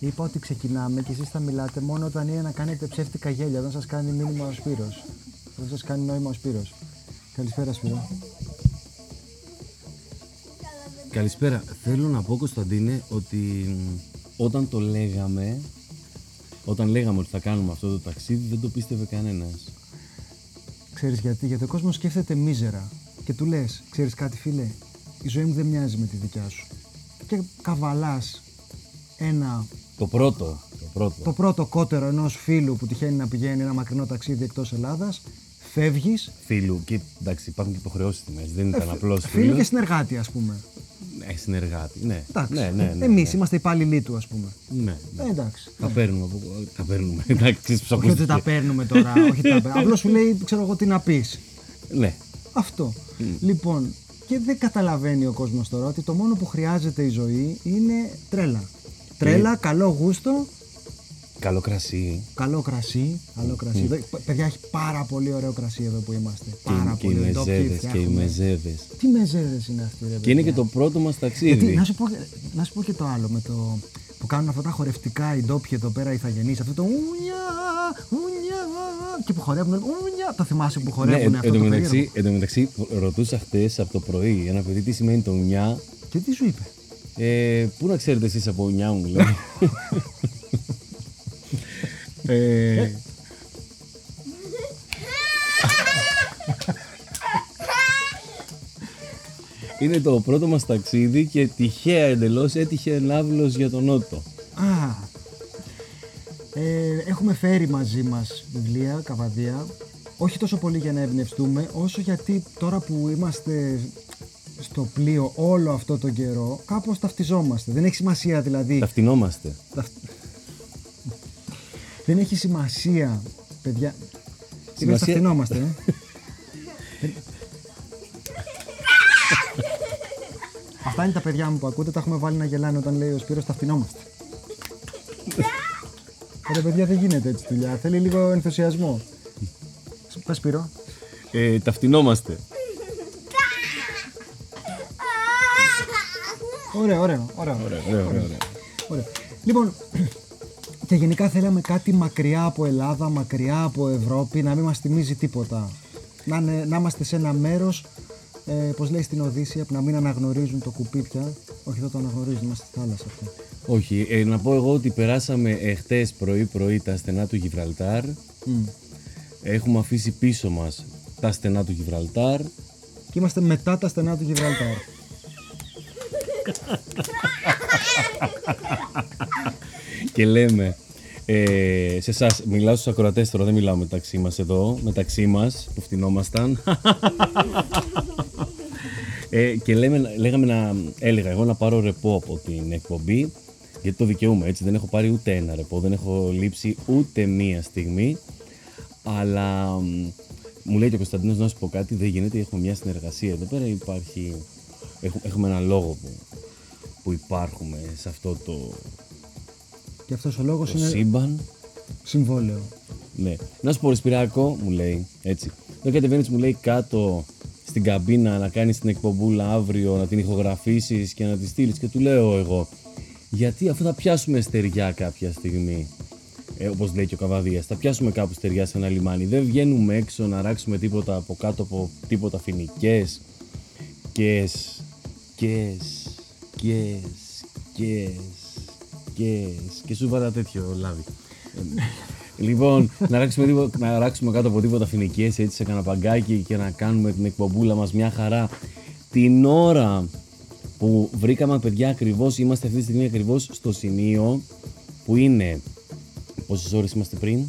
Είπα ότι ξεκινάμε και εσείς θα μιλάτε μόνο όταν είναι να κάνετε ψεύτικα γέλια. Δεν σας κάνει μήνυμα ο Σπύρος. Δεν σας κάνει νόημα ο Σπύρος. Καλησπέρα, Σπύρο. Καλησπέρα. Θέλω να πω, Κωνσταντίνε, ότι μ, όταν το λέγαμε, όταν λέγαμε ότι θα κάνουμε αυτό το ταξίδι, δεν το πίστευε κανένας. Ξέρεις γιατί, γιατί ο κόσμος σκέφτεται μίζερα. Και του λες, ξέρεις κάτι, φίλε, η ζωή μου δεν μοιάζει με τη δικιά σου. Και καβαλάς ένα, Το πρώτο, το πρώτο. το πρώτο κότερο ενός φίλου που τυχαίνει να πηγαίνει ένα μακρινό ταξίδι εκτός Ελλάδας, φεύγεις. Φίλου, και εντάξει, υπάρχουν και υποχρεώσεις στη μέση. Δεν ήταν απλώ Ε, Φίλου και συνεργάτη, ας πούμε. Ναι, συνεργάτη. Ναι, Εντάξει. ναι, ναι. ναι, Εμείς ναι. είμαστε υπάλληλοι του, ας πούμε. Ναι, ναι. Ε, εντάξει. Τα παίρνουμε. από- Τα παίρνουμε. Εντάξει, ξέρεις πώς Όχι ότι ακούστηκε. τα παίρνουμε τώρα. όχι τα παίρνουμε. Απλώς σου λέει, ξέρω εγώ τι να πεις. Ναι. Αυτό. Λοιπόν, και δεν καταλαβαίνει ο κόσμος τώρα ότι το μόνο που χρειάζεται η ζωή είναι τρέλα. Τρέλα, καλό γούστο, Καλό κρασί. καλό κρασί. Καλό κρασί. Εδώ, παι- παιδιά, έχει πάρα πολύ ωραίο κρασί εδώ που είμαστε. Και, Πάρα και οι πολύ ωραίο. Το ποιοι μεζέδες. Και οι φτιάχνουμε. μεζέδες. Τι μεζέδες είναι αυτοί, ρε Και είναι και παιδιά. το πρώτο μας Γιατί, ταξίδι. να, σου πω, να σου πω και το άλλο με το που κάνουν αυτά τα χορευτικά οι ντόπιοι εδώ πέρα οι θαγενείς, αυτό το ούνια, ούνια και που χορεύουν ούνια, το θυμάσαι που Ναι, χορεύουν εν, αυτό εν, τω το μεταξύ, περίεργο. εν τω μεταξύ, ρωτούσα χτε από το πρωί ένα παιδί τι σημαίνει το νιά. Και τι σου είπε; Ε, πού να ξέρετε εσείς από νιά μου, λέει. ε, είναι το πρώτο μας ταξίδι και τυχαία εντελώς έτυχε ναύλος για τον Νότο. Α, ε, έχουμε φέρει μαζί μας βιβλία, καβαδία, όχι τόσο πολύ για να εμπνευστούμε, όσο γιατί τώρα που είμαστε στο πλοίο όλο αυτό τον καιρό, κάπως ταυτιζόμαστε. Δεν έχει σημασία δηλαδή. Ταυτινόμαστε. ταυτ- Δεν έχει σημασία, παιδιά. Σημασία... Σημασία- ταυτινόμαστε, ε. Δεν- Αυτά είναι τα παιδιά μου που ακούτε, τα έχουμε βάλει να γελάνε όταν λέει ο Σπύρος ταυτινόμαστε. Ρε παιδιά δεν γίνεται έτσι δουλειά, θέλει λίγο ενθουσιασμό. Πες Σπύρο. Ε, ταυτινόμαστε. Ωραίο, ωραίο, ωραίο. Ωραία, ωραία, ωραία. ωραία. Ωραία. Λοιπόν, και γενικά θέλαμε κάτι μακριά από Ελλάδα, μακριά από Ευρώπη, να μην μας θυμίζει τίποτα. Να, είναι- να είμαστε σε ένα μέρος, ε, πώς λέει στην Οδύσσια, που να μην αναγνωρίζουν το κουπί πια. Όχι, εδώ το αναγνωρίζουν, είμαστε στη θάλασσα αυτό. Όχι, ε, να πω εγώ ότι περάσαμε ε, χτες πρωί-πρωί τα στενά του Γιβραλτάρ. Μμ. Έχουμε αφήσει πίσω μας τα στενά του Γιβραλτάρ. Και είμαστε μετά τα στενά του Γιβραλτάρ. Και λέμε ε, σε εσάς, μιλάω στους ακροατές τώρα, δεν μιλάω μεταξύ μας εδώ, μεταξύ μας που φτηνόμασταν. ε, και λέμε, λέγαμε να, έλεγα εγώ να πάρω ρεπό από την εκπομπή, γιατί το δικαιούμαι έτσι. Δεν έχω πάρει ούτε ένα ρεπό, δεν έχω λείψει ούτε μία στιγμή. Αλλά μ, μου λέει και ο Κωνσταντίνος να σου πω κάτι, δεν γίνεται, έχουμε μια συνεργασία εδώ πέρα, υπάρχει, έχουμε, έχουμε ένα λόγο που, που υπάρχουμε σε αυτό το, Και αυτός ο λόγος το είναι σύμπαν. συμβόλαιο. Ναι. Να σου πω, ρε Σπυράκο, μου λέει έτσι. Δεν κατεβαίνει, μου λέει κάτω στην καμπίνα να κάνεις την εκπομπούλα αύριο, να την ηχογραφήσεις και να τη στείλεις. Και του λέω εγώ, γιατί αφού θα πιάσουμε στεριά κάποια στιγμή, ε, όπως λέει και ο Καβαδίας, θα πιάσουμε κάπου στεριά σε ένα λιμάνι. Δεν βγαίνουμε έξω να ράξουμε τίποτα από κάτω από τίποτα φοινικές. Κες, κες, κες, κες, κες. Και σου βάλα τέτοιο λάδι. Ε, Λοιπόν, να ράξουμε, τίποτα, να ράξουμε κάτω από τίποτα φοινικές έτσι σε κανένα παγκάκι και να κάνουμε την εκπομπούλα μας μια χαρά. Την ώρα που βρήκαμε παιδιά ακριβώς, είμαστε αυτή τη στιγμή ακριβώς στο σημείο που είναι, πόσες ώρες είμαστε πριν,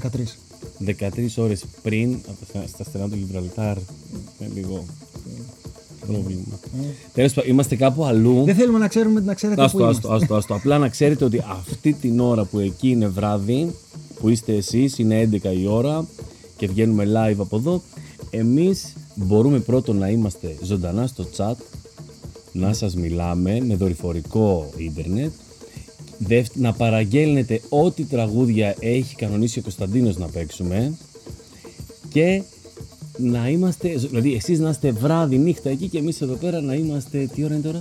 13. 13 ώρες πριν από τα στενά- στα στενά του Γιβραλτάρ. Είναι λίγο πρόβλημα. Τέλος πάντων, είμαστε κάπου αλλού. Δεν θέλουμε να ξέρουμε να ξέρετε Άστο, πού άστο, είμαστε. άστο, άστο. Απλά να ξέρετε ότι αυτή την ώρα που εκεί είναι βράδυ, που είστε εσείς, είναι 11 η ώρα και βγαίνουμε live από εδώ, εμείς μπορούμε πρώτον να είμαστε ζωντανά στο chat, να σας μιλάμε με δορυφορικό ίντερνετ, Δεύ- να παραγγέλνετε ό,τι τραγούδια έχει κανονίσει ο Κωνσταντίνος να παίξουμε και να είμαστε, δηλαδή εσείς να είστε βράδυ νύχτα εκεί και εμείς εδώ πέρα να είμαστε, τι ώρα είναι τώρα;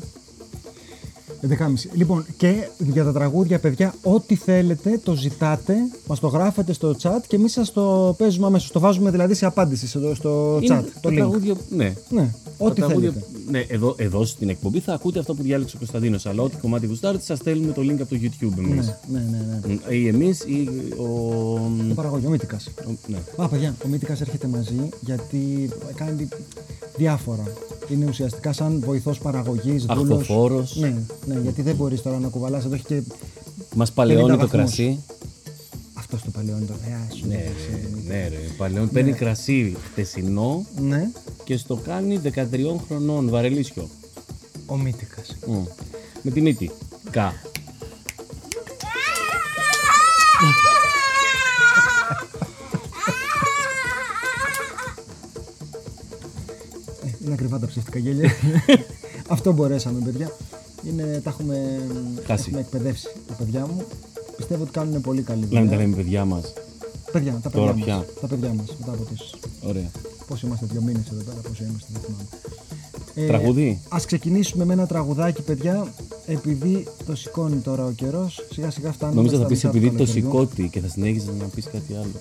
11.30. Λοιπόν, και για τα τραγούδια, παιδιά, ό,τι θέλετε το ζητάτε, μας το γράφετε στο chat και εμείς σας το παίζουμε αμέσως. Το βάζουμε δηλαδή σε απάντηση στο, στο Είναι chat. Το τα link. τραγούδια, ναι. Ναι, Τα ό,τι τραγούδια- θέλετε. Ναι, εδώ, εδώ στην εκπομπή θα ακούτε αυτό που διάλεξε ο Κωνσταντίνος. Αλλά ό,τι κομμάτι γουστάρετε, σας στέλνουμε το link από το YouTube εμείς. Ναι, ναι, ναι. ναι. Ή εμείς ή ο. Το παραγωγή, ο Μύτικα. ο- Ναι. Α, παιδιά, ο Μύτικα έρχεται μαζί γιατί κάνει διάφορα. Είναι ουσιαστικά σαν βοηθός παραγωγής. Αχθοφόρος. Ναι, ναι, γιατί δεν μπορείς τώρα να κουβαλάς. Εδώ έχει και Μας παλαιώνει το βαθμούς. κρασί. Αυτός το παλαιόν το. Ε, σου, Ναι, ρε, ναι, ρε. Παλαιώνει. Παίρνει κρασί χτεσινό ναι, και στο κάνει 13 χρονών βαρελίσιο. ο Μύτικα. Μμ. Με τη μύτη. Κα. Είναι ακριβά τα ψεύτικα γέλια. Αυτό μπορέσαμε, παιδιά. Είναι, τα έχουμε, Χάσει. έχουμε εκπαιδεύσει τα παιδιά μου. Πιστεύω ότι κάνουν πολύ καλή Να μην τα δουλειά. λέμε παιδιά μας. Παιδιά, τα Τώρα παιδιά πια. μας. Τα παιδιά μας, μετά από τόσες... Ωραία. Πόσο είμαστε, δύο μήνες εδώ πέρα, πόσο είμαστε, δεν θυμάμαι. Ε, Τραγούδι; Ας ξεκινήσουμε με ένα τραγουδάκι, παιδιά, επειδή το σηκώνει τώρα ο καιρός, σιγά σιγά φτάνουμε Νόμιζα θα στα πεις μισά του επειδή το καλοκαιριού. σηκώτη και θα συνέχιζες να πεις κάτι άλλο.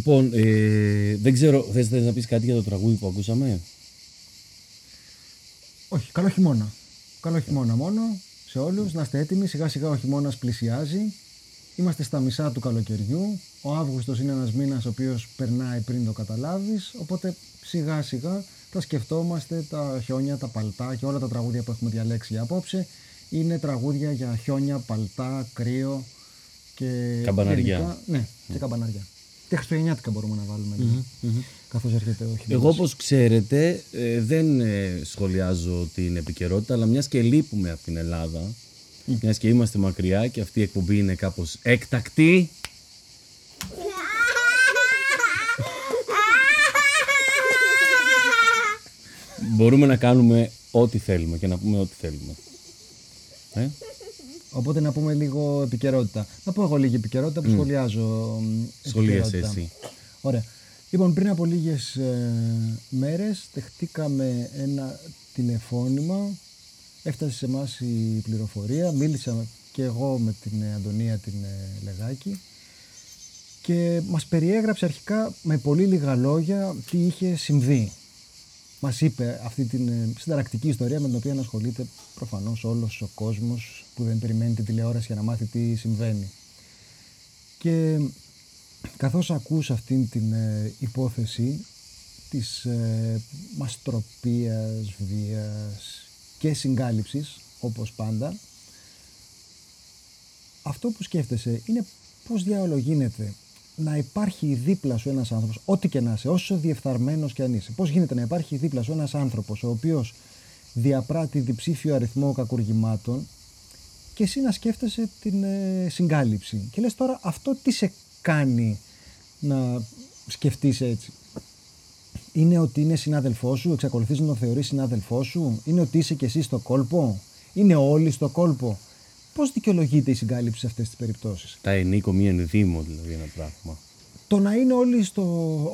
Λοιπόν, ε, δεν ξέρω, θες, θες να πεις κάτι για το τραγούδι που ακούσαμε; Όχι, καλό χειμώνα. Καλό χειμώνα μόνο σε όλους. Να είστε έτοιμοι. Σιγά σιγά ο χειμώνας πλησιάζει. Είμαστε στα μισά του καλοκαιριού. Ο Αύγουστος είναι ένας μήνας ο οποίος περνάει πριν το καταλάβεις. Οπότε σιγά σιγά θα σκεφτόμαστε τα χιόνια, τα παλτά και όλα τα τραγούδια που έχουμε διαλέξει για απόψε. Είναι τραγούδια για χιόνια, παλτά, κρύο και. Καμπαναριά. γενικά- Ναι, και καμπαναριά. Και χριστουγεννιάτικα μπορούμε να βάλουμε λίγο. Καθώς έρχεται ο χειμώνας. Εγώ όπως ξέρετε ε, δεν ε, σχολιάζω την επικαιρότητα αλλά μιας και λείπουμε από την Ελλάδα μιας και είμαστε μακριά και αυτή η εκπομπή είναι κάπως έκτακτη μπορούμε να κάνουμε ό,τι θέλουμε και να πούμε ό,τι θέλουμε. Ε; Οπότε να πούμε λίγο επικαιρότητα. Να πω εγώ λίγη επικαιρότητα που σχολιάζω. μ, Σχολίασες επικαιρότητα. εσύ. Ωραία. Λοιπόν, πριν από λίγες ε, μέρες δεχτήκαμε ένα τηλεφώνημα. Έφτασε σε εμάς η πληροφορία. Μίλησα και εγώ με την ε, Αντωνία την ε, Λεγάκη και μας περιέγραψε αρχικά με πολύ λίγα λόγια τι είχε συμβεί. Μας είπε αυτή την ε, συνταρακτική ιστορία με την οποία ασχολείται προφανώς όλος ο κόσμος που δεν περιμένει τη τηλεόραση για να μάθει τι συμβαίνει. Και καθώς ακούς αυτήν την ε, υπόθεση της ε, μαστροπίας, βίας και συγκάλυψης, όπως πάντα, αυτό που σκέφτεσαι είναι πώς διάολο γίνεται να υπάρχει δίπλα σου ένας άνθρωπος, ό,τι και να είσαι, όσο διεφθαρμένος και αν είσαι, πώς γίνεται να υπάρχει δίπλα σου ένας άνθρωπος ο οποίος διαπράττει διψήφιο αριθμό κακουργημάτων και εσύ να σκέφτεσαι την ε, συγκάλυψη. Και λες τώρα αυτό τι σε κάνει να σκεφτείς έτσι; Είναι ότι είναι συνάδελφός σου, εξακολουθείς να το θεωρείς συνάδελφός σου, είναι ότι είσαι και εσύ στο κόλπο, είναι όλοι στο κόλπο; Πώς δικαιολογείται η συγκάλυψη σε αυτές τις περιπτώσεις; Τα ενίκο μη ενδύμω δηλαδή ένα πράγμα. Το να είναι όλοι στο,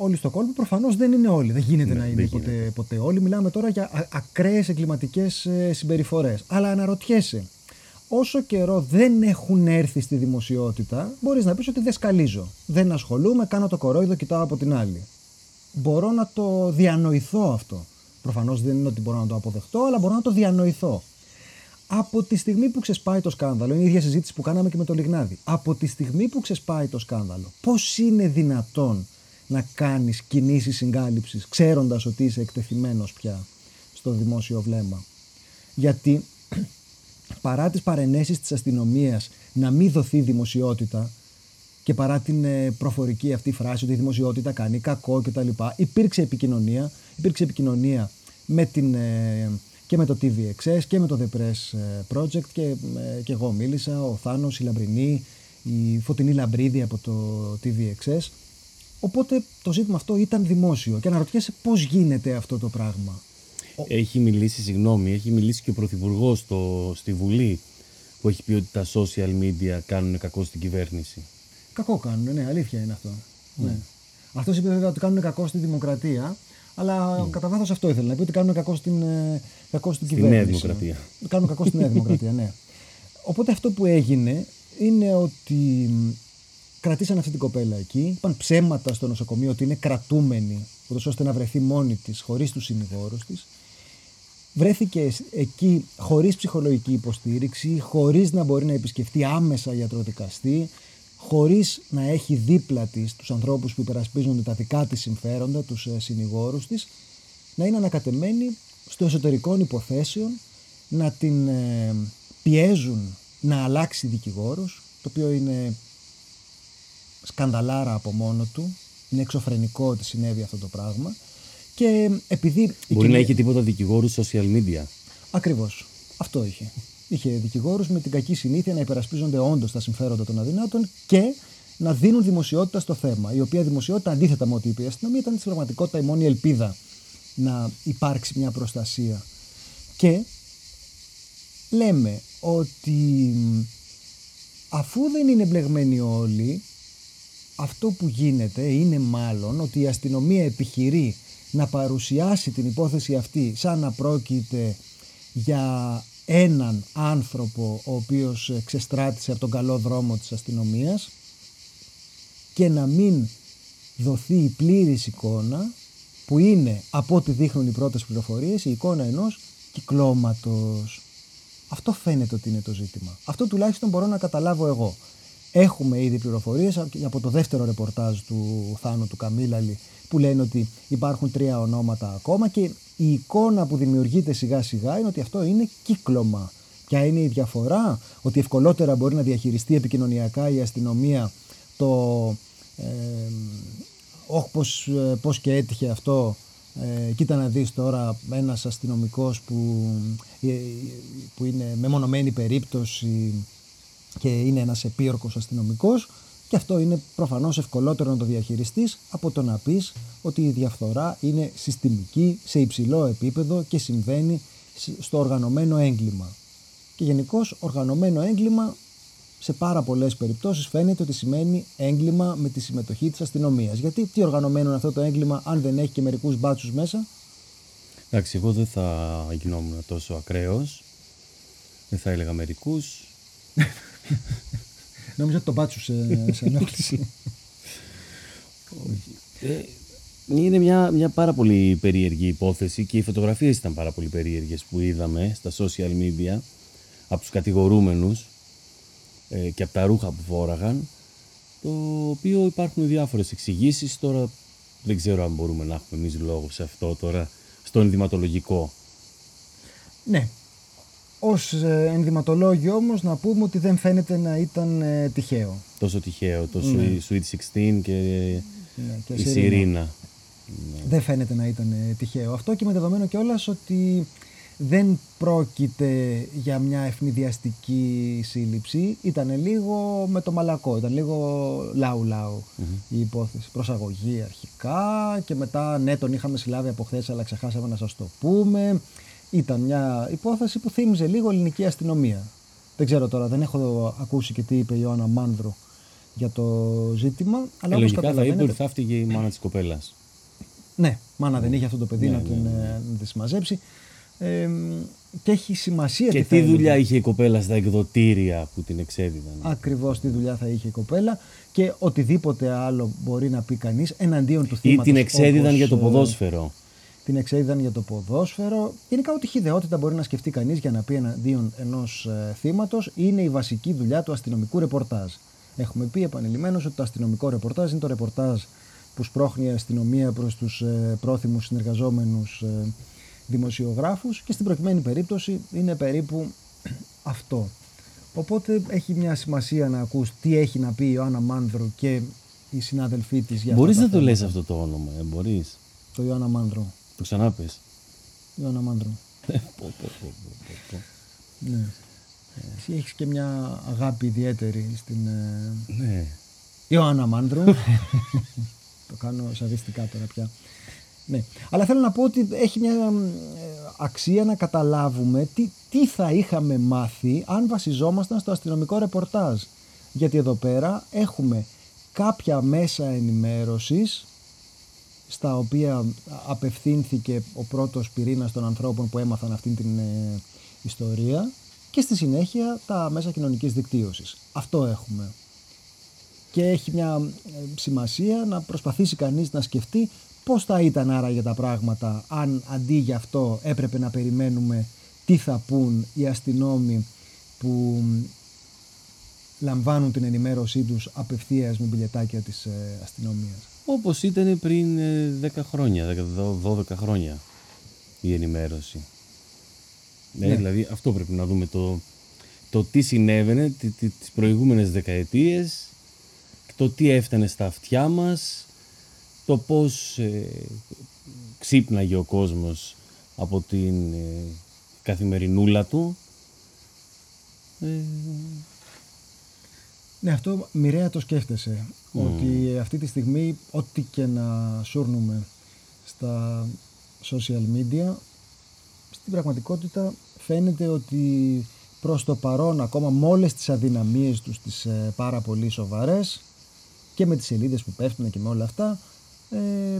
όλοι στο κόλπο προφανώς δεν είναι όλοι. Δεν γίνεται Ναι, να είναι δεν ποτέ, ποτέ όλοι. Μιλάμε τώρα για α- ακραίες εγκληματικές ε, συμπεριφορές. Αλλά αναρωτιέσαι, όσο καιρό δεν έχουν έρθει στη δημοσιότητα, μπορείς να πεις ότι δεν σκαλίζω. Δεν ασχολούμαι, κάνω το κορόιδο, κοιτάω από την άλλη. Μπορώ να το διανοηθώ αυτό. Προφανώς δεν είναι ότι μπορώ να το αποδεχτώ, αλλά μπορώ να το διανοηθώ. Από τη στιγμή που ξεσπάει το σκάνδαλο, είναι η ίδια συζήτηση που κάναμε και με το Λιγνάδι. Από τη στιγμή που ξεσπάει το σκάνδαλο, πώς είναι δυνατόν να κάνεις κινήσεις συγκάλυψης, ξέροντας ότι είσαι εκτεθειμένος πια στο δημόσιο βλέμμα; Γιατί παρά τις παρενέσεις της αστυνομίας να μην δοθεί δημοσιότητα και παρά την ε, προφορική αυτή φράση ότι η δημοσιότητα κάνει κακό κτλ. Υπήρξε επικοινωνία, υπήρξε επικοινωνία με την, ε, και με το TVXS και με το The Press ε, Project και, ε, και εγώ μίλησα, ο Θάνος, η Λαμπρινή, η Φωτεινή Λαμπρίδη από το TVXS. Οπότε το ζήτημα αυτό ήταν δημόσιο και αναρωτιέσαι πώς γίνεται αυτό το πράγμα. Έχει μιλήσει, συγγνώμη, έχει μιλήσει και ο Πρωθυπουργός στη Βουλή που έχει πει ότι τα social media κάνουν κακό στην κυβέρνηση. Κακό κάνουν, ναι, αλήθεια είναι αυτό. Ναι. Αυτός είπε βέβαια ότι κάνουν κακό στη δημοκρατία, αλλά κατά βάθος αυτό ήθελε να πει ότι κάνουν κακό στην, ε, κακό στην Στη κυβέρνηση. Νέα Δημοκρατία. Κάνουν κακό στη Νέα Δημοκρατία, ναι. Οπότε αυτό που έγινε είναι ότι μ, κρατήσαν αυτή την κοπέλα εκεί, είπαν ψέματα στο νοσοκομείο ότι είναι κρατούμενη, ούτως ώστε να βρεθεί μόνη της, χωρίς τους συνηγόρους της. Βρέθηκες εκεί χωρίς ψυχολογική υποστήριξη, χωρίς να μπορεί να επισκεφτεί άμεσα γιατροδικαστή, χωρίς να έχει δίπλα της τους ανθρώπους που υπερασπίζονται τα δικά της συμφέροντα, τους ε, συνηγόρους της, να είναι ανακατεμένη στο εσωτερικών υποθέσεων, να την ε, πιέζουν να αλλάξει δικηγόρους, το οποίο είναι σκανδαλάρα από μόνο του, είναι εξωφρενικό ότι συνέβη αυτό το πράγμα και επειδή... η Μπορεί να κυρία- έχει τίποτα δικηγόρους social media. Ακριβώς. Αυτό είχε. Είχε δικηγόρους με την κακή συνήθεια να υπερασπίζονται όντως τα συμφέροντα των αδυνάτων και να δίνουν δημοσιότητα στο θέμα. Η οποία δημοσιότητα, αντίθετα με ό,τι είπε η αστυνομία, ήταν στην πραγματικότητα η μόνη ελπίδα να υπάρξει μια προστασία. Και λέμε ότι μ, αφού δεν είναι μπλεγμένοι όλοι, αυτό που γίνεται είναι μάλλον ότι η αστυνομία επιχειρεί να παρουσιάσει την υπόθεση αυτή σαν να πρόκειται για έναν άνθρωπο ο οποίος ε, ξεστράτησε από τον καλό δρόμο της αστυνομίας και να μην δοθεί η πλήρης εικόνα που είναι από ό,τι δείχνουν οι πρώτες πληροφορίες η εικόνα ενός κυκλώματος. Αυτό φαίνεται ότι είναι το ζήτημα. Αυτό τουλάχιστον μπορώ να καταλάβω εγώ. Έχουμε ήδη πληροφορίες από το δεύτερο ρεπορτάζ του Θάνου του Καμίλαλη που λένε ότι υπάρχουν τρία ονόματα ακόμα και η εικόνα που δημιουργείται σιγά σιγά είναι ότι αυτό είναι κύκλωμα. Ποια είναι η διαφορά, ότι ευκολότερα μπορεί να διαχειριστεί επικοινωνιακά η αστυνομία το ε, όχι πώς, ε, πώς και έτυχε αυτό ε, κοίτα να δεις τώρα ένας αστυνομικός που, ε, που είναι μεμονωμένη περίπτωση και είναι ένας επίορκος αστυνομικός και αυτό είναι προφανώς ευκολότερο να το διαχειριστείς από το να πεις ότι η διαφθορά είναι συστημική σε υψηλό επίπεδο και συμβαίνει στο οργανωμένο έγκλημα. Και γενικώς οργανωμένο έγκλημα σε πάρα πολλές περιπτώσεις φαίνεται ότι σημαίνει έγκλημα με τη συμμετοχή της αστυνομίας. Γιατί τι οργανωμένο είναι αυτό το έγκλημα αν δεν έχει και μερικούς μπάτσους μέσα; Εντάξει, εγώ δεν θα γινόμουν τόσο ακραίος. Δεν θα έλεγα μερικούς. Νόμιζα ότι το μπάτσου σε, σε ενόχλησε. Ε, είναι μια, μια πάρα πολύ περίεργη υπόθεση και οι φωτογραφίες ήταν πάρα πολύ περίεργες που είδαμε στα social media από τους κατηγορούμενους ε, και από τα ρούχα που φόραγαν το οποίο υπάρχουν διάφορες εξηγήσεις τώρα δεν ξέρω αν μπορούμε να έχουμε εμείς λόγο σε αυτό τώρα στο ενδυματολογικό Ναι. Ως ε, ενδυματολόγιο όμως να πούμε ότι δεν φαίνεται να ήταν ε, τυχαίο. τόσο τυχαίο το Ναι. Sweet 16 και Ναι, και η Σιρήνα. Σιρήνα Δεν φαίνεται να ήταν ε, τυχαίο αυτό και με δεδομένο κιόλας ότι δεν πρόκειται για μια ευνηδιαστική σύλληψη. Ήταν λίγο με το μαλακό, ήταν λίγο λαου λαου η υπόθεση. Προσαγωγή αρχικά και μετά ναι τον είχαμε συλλάβει από χθες αλλά ξεχάσαμε να σας το πούμε. Ήταν μια υπόθεση που θύμιζε λίγο ελληνική αστυνομία. Δεν ξέρω τώρα, δεν έχω ακούσει και τι είπε η Ιωάννα Μάνδρο για το ζήτημα. Αλλά Ε, όπως λογικά θα είπε καταλαβαίνετε- ότι θα έφτυγε η μάνα της κοπέλας ναι, μάνα δεν είχε αυτό το παιδί Ναι, να, ναι, την, ε, να τη συμμαζέψει. Ε, και έχει σημασία και θα τι δουλειά έλεγε. είχε η κοπέλα στα εκδοτήρια που την εξέδιδαν Ακριβώς τι δουλειά θα είχε η κοπέλα και οτιδήποτε άλλο μπορεί να πει κανείς εναντίον του ή θύματος. την εξέδιδαν όπως, για το ε, ποδόσφαιρο την εξέδιδαν για το ποδόσφαιρο. Γενικά, ό,τι χιδεότητα μπορεί να σκεφτεί κανείς για να πει εναντίον ενός ε, θύματος είναι η βασική δουλειά του αστυνομικού ρεπορτάζ. Έχουμε πει επανειλημμένως ότι το αστυνομικό ρεπορτάζ είναι το ρεπορτάζ που σπρώχνει η αστυνομία προς τους ε, πρόθυμους συνεργαζόμενους ε, δημοσιογράφους και στην προκειμένη περίπτωση είναι περίπου αυτό. Οπότε έχει μια σημασία να ακούς τι έχει να πει η Ιωάννα Μάνδρου και οι συνάδελφοί της για μπορείς αυτά να τα το λες θέματα. αυτό το όνομα ε, μπορείς Το Ιωάννα Μάνδρου. Το ξανάπες Ιωάννα Μάνδρου. Πω, πω, πω, πω, πω, πω. Ναι. Εσύ έχεις και μια αγάπη ιδιαίτερη στην ε, ναι Ιωάννα Μάνδρου. το κάνω σαδιστικά τώρα πια. Ναι. Αλλά θέλω να πω ότι έχει μια ε, αξία να καταλάβουμε τι, τι θα είχαμε μάθει αν βασιζόμασταν στο αστυνομικό ρεπορτάζ. Γιατί εδώ πέρα έχουμε κάποια μέσα ενημέρωσης στα οποία απευθύνθηκε ο πρώτος πυρήνας των ανθρώπων που έμαθαν αυτήν την ε, ιστορία και στη συνέχεια τα μέσα κοινωνικής δικτύωσης. Αυτό έχουμε. Και έχει μια ε, σημασία να προσπαθήσει κανείς να σκεφτεί πώς θα ήταν άραγε τα πράγματα αν αντί για αυτό έπρεπε να περιμένουμε τι θα πούν οι αστυνόμοι που λαμβάνουν την ενημέρωσή τους απευθείας με μπιλετάκια της ε, αστυνομίας. Όπως ήταν πριν ε, 10 χρόνια 10, 12 χρόνια η ενημέρωση ναι, Ναι. δηλαδή αυτό πρέπει να δούμε το, το τι συνέβαινε τι, τι, τις προηγούμενες δεκαετίες το τι έφτανε στα αυτιά μας το πώς ε, ξύπναγε ο κόσμος από την ε, καθημερινούλα του ε, Ναι, αυτό μοιραία το σκέφτεσαι. Ότι αυτή τη στιγμή ό,τι και να σούρνουμε στα social media, στην πραγματικότητα φαίνεται ότι προς το παρόν ακόμα με όλες τις αδυναμίες τους τις ε, πάρα πολύ σοβαρές και με τις σελίδες που πέφτουν και με όλα αυτά ε,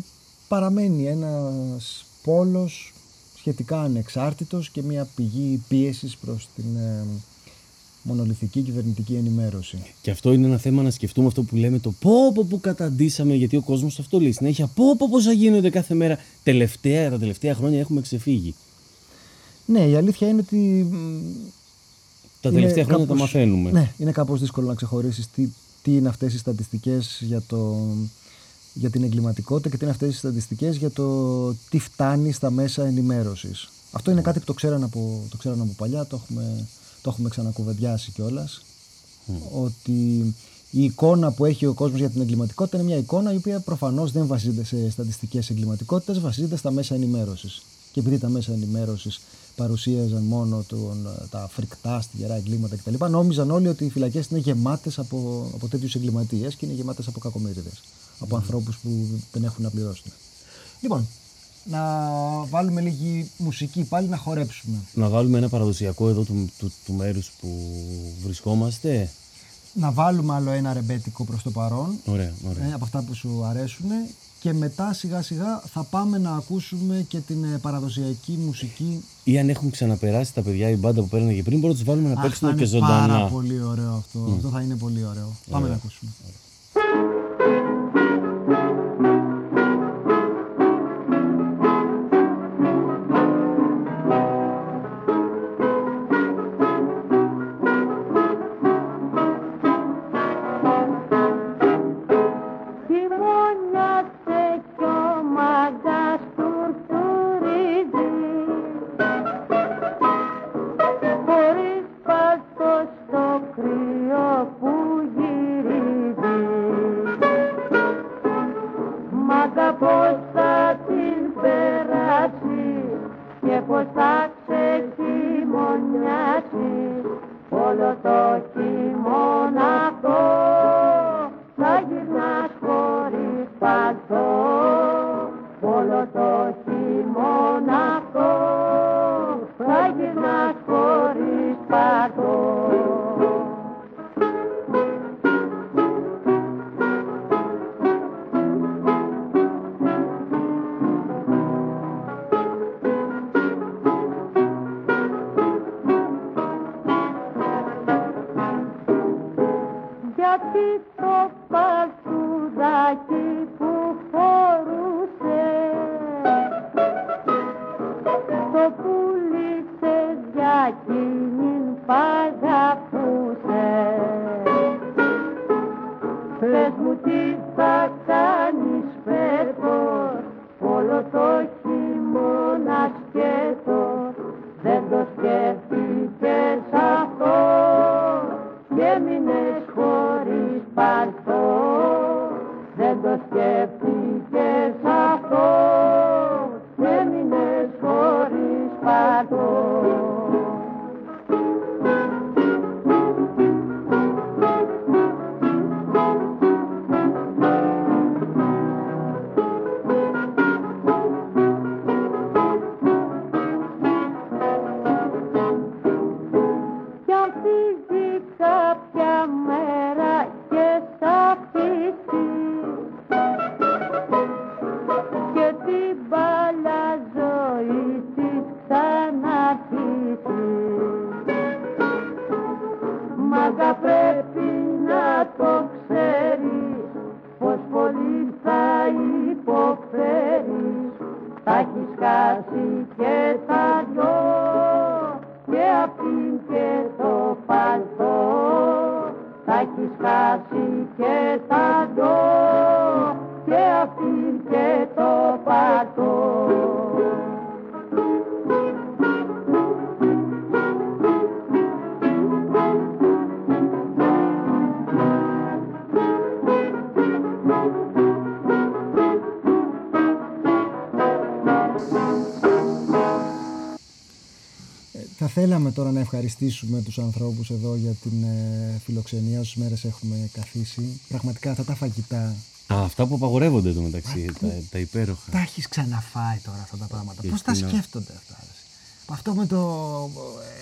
παραμένει ένας πόλος σχετικά ανεξάρτητος και μια πηγή πίεσης προς την ε, μονολυθική κυβερνητική ενημέρωση. Και αυτό είναι ένα θέμα να σκεφτούμε αυτό που λέμε το πω πω που καταντήσαμε γιατί ο κόσμος αυτό λέει συνέχεια πω πω πόσα γίνονται κάθε μέρα τελευταία, τα τελευταία χρόνια έχουμε ξεφύγει Ναι, η αλήθεια είναι ότι μ, Τα είναι τελευταία χρόνια κάπως- τα μαθαίνουμε. Ναι, είναι κάπως δύσκολο να ξεχωρίσεις τι, τι είναι αυτές οι στατιστικές για, το, για την εγκληματικότητα και τι είναι αυτές οι στατιστικές για το τι φτάνει στα μέσα ενημέρωσης. Αυτό είναι κάτι που το ξέραν από, το ξέραν από παλιά, το έχουμε, το έχουμε ξανακουβεντιάσει κιόλας. Ότι η εικόνα που έχει ο κόσμος για την εγκληματικότητα είναι μια εικόνα η οποία προφανώς δεν βασίζεται σε στατιστικές εγκληματικότητες, βασίζεται στα μέσα ενημέρωσης. Και επειδή τα μέσα ενημέρωσης παρουσίαζαν μόνο τον, τα φρικτά, στιγερά εγκλήματα κτλ. Νόμιζαν όλοι ότι οι φυλακές είναι γεμάτες από, από τέτοιους εγκληματίες και είναι γεμάτες από κακομύριδες. Από ανθρώπους που δεν έχουν να πληρώσουν. Λοιπόν, να βάλουμε λίγη μουσική πάλι να χορέψουμε. Να βάλουμε ένα παραδοσιακό εδώ του, του, του μέρους που βρισκόμαστε. Να βάλουμε άλλο ένα ρεμπέτικο προς το παρόν, Ωραία, ωραία. ε, από αυτά που σου αρέσουν και μετά σιγά σιγά θα πάμε να ακούσουμε και την ε, παραδοσιακή μουσική. Ή αν έχουν ξαναπεράσει τα παιδιά η μπάντα που παίρνανε και πριν, μπορούμε να τους βάλουμε να Αχ, παίξουν θα και είναι ζωντανά. πάρα πολύ ωραίο αυτό. Αυτό θα είναι πολύ ωραίο. Πάμε να ακούσουμε. Χειμώνιασε Θα θέλαμε τώρα να ευχαριστήσουμε τους ανθρώπους εδώ για την ε, φιλοξενία. Όσες μέρες έχουμε καθίσει. Πραγματικά αυτά τα φαγητά Α, αυτά που απαγορεύονται εδώ μεταξύ, τα, τα υπέροχα. τα έχεις ξαναφάει τώρα αυτά τα πράγματα. Και Πώς τα στην- σκέφτονται αυτά. ρε. Αυτό με το.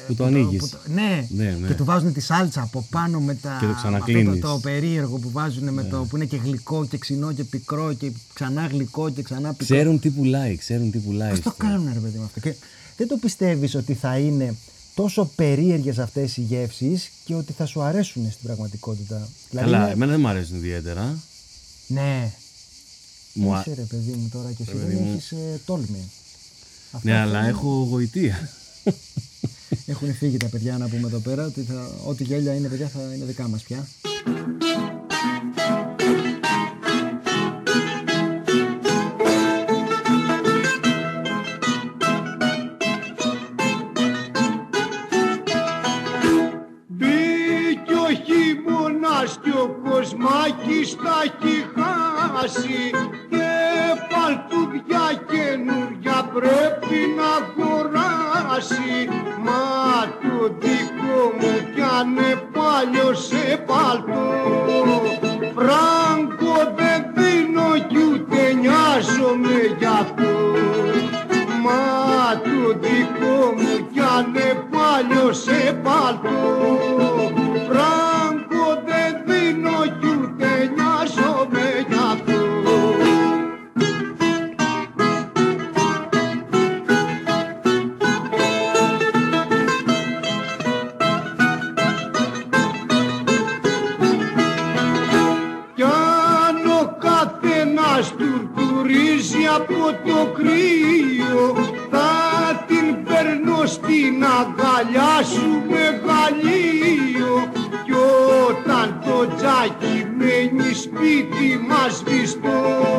ε, Που το ανοίγεις. που το- ναι, Ναι, ναι. και του βάζουν τη σάλτσα από πάνω με τα. Και το με ξανακλίνεις. Αυτό το, το περίεργο που βάζουν με Ναι. το. που είναι και γλυκό και ξινό και πικρό και ξανά γλυκό και ξανά πικρό. Ξέρουν τι πουλάει, ξέρουν τι πουλάει. Πώς το αυτό. κάνουν, ρε παιδί μου αυτό. Και δεν το πιστεύεις ότι θα είναι τόσο περίεργες αυτές οι γεύσεις και ότι θα σου αρέσουν στην πραγματικότητα. Δηλαδή Καλά, είναι- εμένα δεν μου αρέσουν ιδιαίτερα. Ναι. Μου α- Είσαι ρε παιδί μου τώρα και εσύ Ρε δεν παιδί μου. έχεις ε, τόλμη. Αυτό Ναι, αλλά θέλει- έχω γοητεία. Έχουν φύγει τα παιδιά να πούμε εδώ πέρα ότι θα, ό,τι γέλια είναι παιδιά θα είναι δικά μας πια. Así το τζάκι μένει σπίτι μας βυστό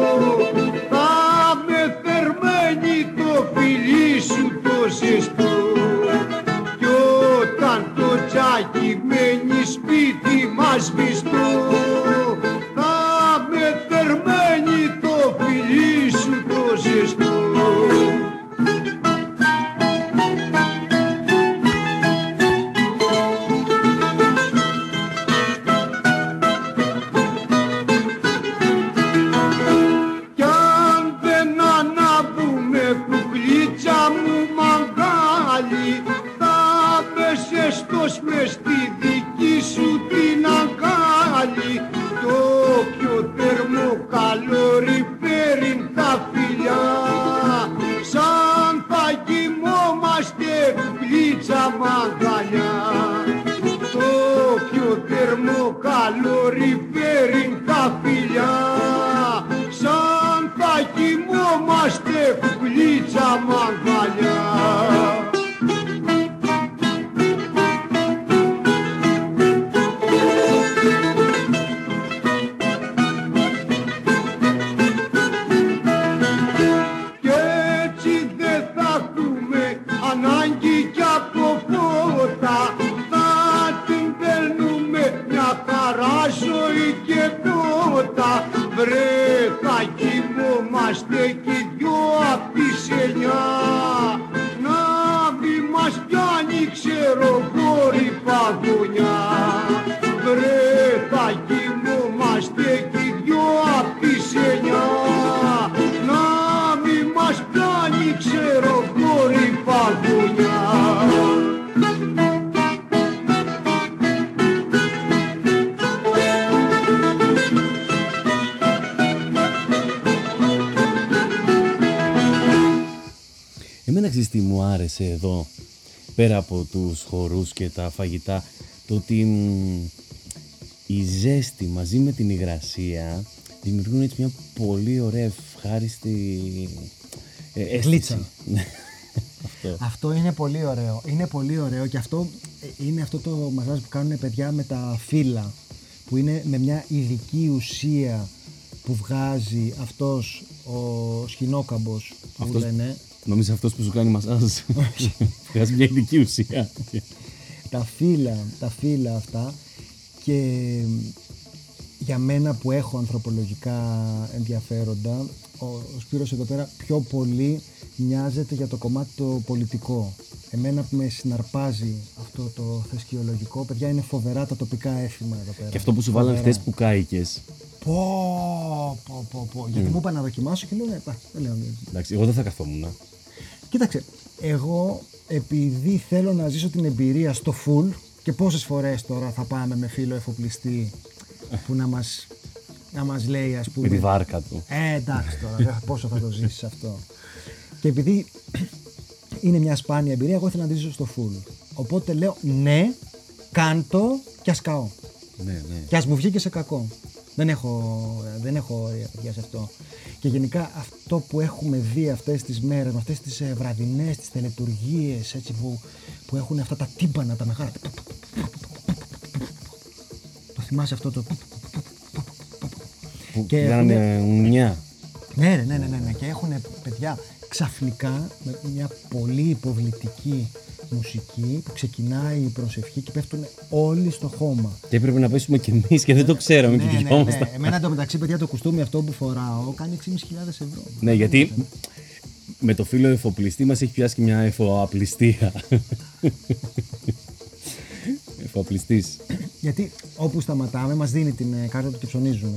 τους χορούς και τα φαγητά, το ότι μ, η ζέστη μαζί με την υγρασία δημιουργούν έτσι μια πολύ ωραία ευχάριστη ε, αίσθηση. Γλίτσα. Ναι. Αυτό. Αυτό είναι πολύ ωραίο. Είναι πολύ ωραίο και αυτό ε, είναι αυτό το μαζάζ που κάνουν παιδιά με τα φύλλα που είναι με μια ειδική ουσία που βγάζει αυτός ο σκηνόκαμπος που Αυτός- λένε. Νομίζω αυτός που σου κάνει μασάζ. Βγάζει μια ειδική ουσία. τα φύλλα, τα φύλλα αυτά και για μένα που έχω ανθρωπολογικά ενδιαφέροντα ο, ο Σπύρος εδώ πέρα πιο πολύ μοιάζεται για το κομμάτι το πολιτικό. Εμένα που με συναρπάζει αυτό το θρησκειολογικό, παιδιά είναι φοβερά τα τοπικά έθιμα εδώ πέρα. Και αυτό που σου βάλανε Φοβερά. χθες που κάηκες. Πω, πω, πω, πω. Γιατί μου είπα να δοκιμάσω και λέω, ναι, πά, δεν λέω. Εντάξει, εγώ δεν θα καθόμουν. Κοίταξε, εγώ επειδή θέλω να ζήσω την εμπειρία στο full και πόσες φορές τώρα θα πάμε με φίλο εφοπλιστή που να μας, να μας λέει ας πούμε... Με τη βάρκα του. Ε, εντάξει τώρα, δεν- πόσο θα το ζήσεις αυτό. Και επειδή είναι μια σπάνια εμπειρία, εγώ ήθελα να τη ζήσω στο full. Οπότε λέω ναι, κάντο και ας καώ. Ναι, ναι. Και ας μου βγει και σε κακό. Δεν έχω, δεν έχω όρια παιδιά σε αυτό. Και γενικά αυτό που έχουμε δει αυτές τις μέρες, με αυτές τις ε, βραδινές, τις τελετουργίες, έτσι που, που έχουν αυτά τα τύμπανα, τα μεγάλα. Το θυμάσαι αυτό το... Που Και κάνανε ουνιά. Ναι, ρε, ναι, ναι, ναι, ναι. Και έχουν παιδιά ξαφνικά με μια πολύ υποβλητική μουσική που ξεκινάει η προσευχή και πέφτουν όλοι στο χώμα. Και έπρεπε να πέσουμε κι εμείς και δεν το ξέραμε ναι, και ναι, κοιτιόμασταν. ναι. Εμένα εντωμεταξύ, παιδιά, το κουστούμι αυτό που φοράω κάνει 6.500 ευρώ. Ναι, γιατί με το φίλο εφοπλιστή μας έχει πιάσει και μια εφοαπληστία. Εφοαπλιστής. Γιατί όπου σταματάμε μας δίνει την ε, κάρτα του και ψωνίζουμε.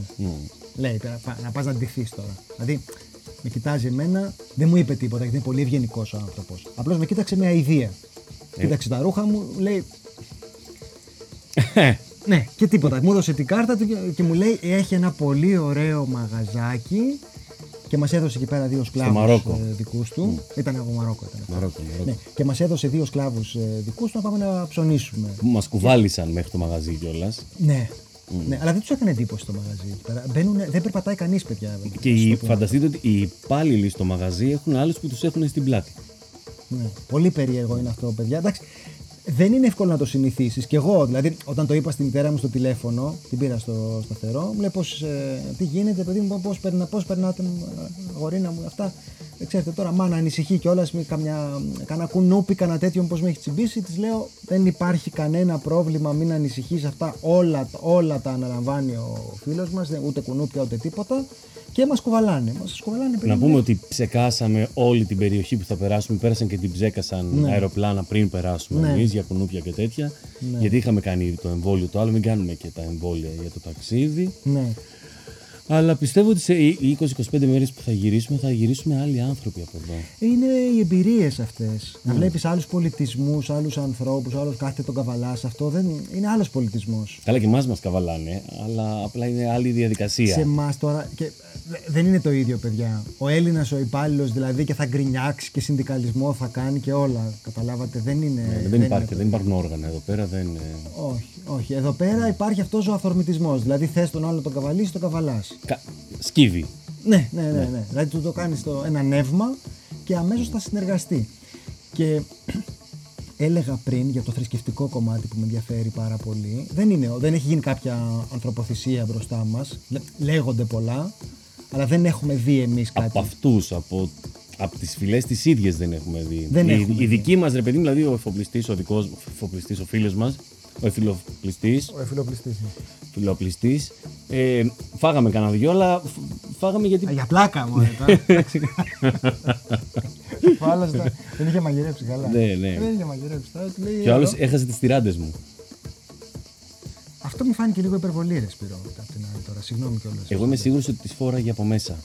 Λέει «Πέρα, πά- να πας να ντυθείς τώρα. Δηλαδή με κοιτάζει εμένα, δεν μου είπε τίποτα γιατί είναι πολύ ευγενικός ο άνθρωπος. Απλώς με κοίταξε με αηδία. Κοίταξε τα ρούχα μου, λέει. ναι, και τίποτα. Μου έδωσε την κάρτα του και, και μου λέει: Έχει ένα πολύ ωραίο μαγαζάκι. Και μας έδωσε εκεί πέρα δύο σκλάβους Μαρόκο. δικούς του. Ήταν από Μαρόκο. Ήταν. αυτό. Μαρόκο, Μαρόκο. Ναι, και μας έδωσε δύο σκλάβους δικούς του να πάμε να ψωνίσουμε. Που μας κουβάλισαν μέχρι το μαγαζί κιόλας. Ναι. Ναι. Αλλά δεν τους έκανε εντύπωση το μαγαζί εκεί πέρα. Μπαίνουνε- δεν περπατάει κανείς, παιδιά. Και οι, φανταστείτε ότι οι υπάλληλοι στο μαγαζί έχουν άλλους που τους έχουν στην πλάτη. Ναι. Πολύ περίεργο είναι αυτό, παιδιά. Εντάξει, δεν είναι εύκολο να το συνηθίσεις. Και εγώ, δηλαδή, όταν το είπα στη μητέρα μου στο τηλέφωνο, την πήρα στο σταθερό, μου λέει πώς, ε, τι γίνεται, παιδί μου, πώς περνά, πώς περνάτε, ε, αγορίνα μου, αυτά. Δεν ξέρετε τώρα, μάνα ανησυχεί κιόλας με καμιά, κανένα κουνούπι, κανένα τέτοιο πώς με έχει τσιμπήσει. Της λέω, δεν υπάρχει κανένα πρόβλημα, μην ανησυχείς αυτά. Όλα, όλα τα αναλαμβάνει ο φίλος μας, ούτε κουνούπια ούτε τίποτα. Και μας κουβαλάνε. Μας κουβαλάνε Να παιδί πούμε μου. ότι ψεκάσαμε όλη την περιοχή που θα περάσουμε. Πέρασαν και την ψέκασαν αεροπλάνα πριν περάσουμε Ναι. εμείς για κουνούπια και τέτοια. Γιατί είχαμε κάνει ήδη το εμβόλιο το άλλο, μην κάνουμε και τα εμβόλια για το ταξίδι. Ναι. Αλλά πιστεύω ότι σε 20-25 μέρες που θα γυρίσουμε, θα γυρίσουμε άλλοι άνθρωποι από εδώ. Είναι οι εμπειρίες αυτές. Να βλέπεις άλλους πολιτισμούς, άλλους ανθρώπους, άλλους κάθεται τον καβαλά. Αυτό δεν είναι άλλος πολιτισμός. Καλά και εμάς μας καβαλάνε, αλλά απλά είναι άλλη διαδικασία. Σε εμάς τώρα. Και δε- δεν είναι το ίδιο, παιδιά. Ο Έλληνας, ο υπάλληλος δηλαδή και θα γκρινιάξει και συνδικαλισμό θα κάνει και όλα. Καταλάβατε, δεν είναι. Ναι, δεν, δεν υπάρχει, είναι- δεν υπάρχουν όργανα εδώ πέρα. Δεν, ε, Όχι, όχι. Εδώ πέρα υπάρχει αυτός ο αυθορμητισμό. Δηλαδή θες τον άλλο τον καβαλήσει, τον καβαλάς. Κα- Σκύβει. Ναι, ναι, ναι, ναι. Δηλαδή του το κάνει ένα νεύμα και αμέσως θα συνεργαστεί. Και έλεγα πριν για το θρησκευτικό κομμάτι που με ενδιαφέρει πάρα πολύ. Δεν, είναι, δεν έχει γίνει κάποια ανθρωποθυσία μπροστά μας. Λέγονται πολλά, αλλά δεν έχουμε δει εμείς κάτι. Από αυτούς, από, από τις φυλές τις ίδιες δεν έχουμε δει. Δεν η, έχουμε η δει. δική μας, ρε παιδί μου, δηλαδή ο εφοπλιστής, ο δικός μου, εφοπλιστής, ο φίλος μας, ο εφηλοπλιστή, Ο εφηλοπλιστή. φιλοπλιστή. Ε, φάγαμε κανένα δυο, αλλά φ- φάγαμε γιατί. Για πλάκα μου, τώρα. Ο άλλος τα- δεν είχε μαγειρέψει καλά. Ναι, ναι. Δεν είχε μαγειρέψει. Τώρα του λέει, Και ο άλλος «Εδώ». έχασε τις τυράντες μου. Αυτό μου φάνηκε λίγο υπερβολή, ρε Σπύρο, απ' την άλλη τώρα. Συγγνώμη κιόλας. Εγώ είμαι σίγουρος ότι τις φόραγε από μέσα.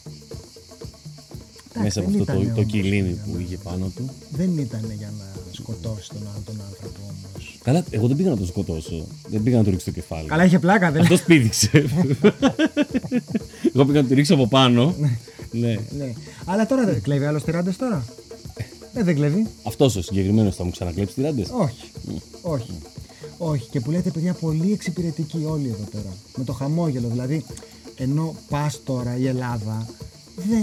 Μέσα από δεν αυτό το, ήτανε το όμως κιλίνι για που να- είχε πάνω του. Δεν ήταν για να σκοτώσει τον άλλο τον άνθρωπο όμως. Καλά, εγώ δεν πήγα να τον σκοτώσω. Δεν πήγα να του ρίξω το κεφάλι. Καλά, είχε πλάκα, δεν Αυτό πήδηξε. εγώ πήγα να του ρίξω από πάνω. ναι. Ναι. Αλλά τώρα δεν κλέβει άλλος τυράντες τώρα; Ε, δεν κλέβει. Αυτός ο συγκεκριμένος θα μου ξανακλέψει τυράντες; Όχι. Όχι. Όχι. Και που λέτε παιδιά πολύ εξυπηρετικοί όλοι εδώ πέρα. Με το χαμόγελο. Δηλαδή, ενώ πας τώρα η Ελλάδα δεν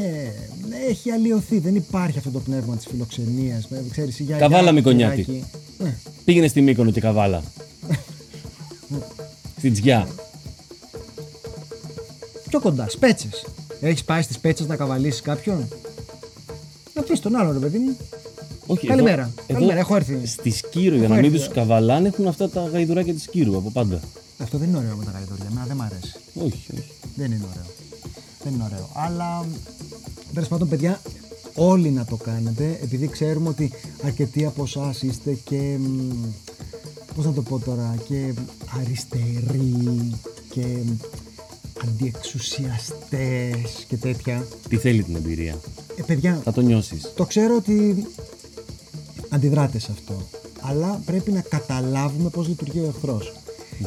έχει αλλοιωθεί. Δεν υπάρχει αυτό το πνεύμα της φιλοξενίας. Ξέρεις, η γιαγιά, Καβάλα το Μικονιάτη. τυράκι. Ναι. Πήγαινε στη Μύκονο και καβάλα. Στην Τζιά. Πιο κοντά, σπέτσε. Έχεις πάει στις πέτσες να καβαλήσεις κάποιον; Να πεις τον άλλο ρε παιδί μου. Όχι, Καλημέρα. εδώ- Καλημέρα, εδώ έχω έρθει. Στη Σκύρο, για Έχω να μην έρθει. τους καβαλάνε, έχουν αυτά τα γαϊδουράκια της Σκύρου από πάντα. Αυτό δεν είναι ωραίο με τα γαϊδουριά. Εμένα δεν μ' αρέσει. Όχι, όχι. Δεν είναι ωραίο. Δεν είναι ωραίο. Αλλά τέλος πάντων, παιδιά, όλοι να το κάνετε, επειδή ξέρουμε ότι αρκετοί από εσάς είστε και. Πώς να το πω τώρα, και αριστεροί και αντιεξουσιαστές και τέτοια. Τι θέλει την εμπειρία; Ε, παιδιά, Θα το νιώσεις. το ξέρω ότι αντιδράτες σε αυτό. Αλλά πρέπει να καταλάβουμε πώς λειτουργεί ο εχθρός.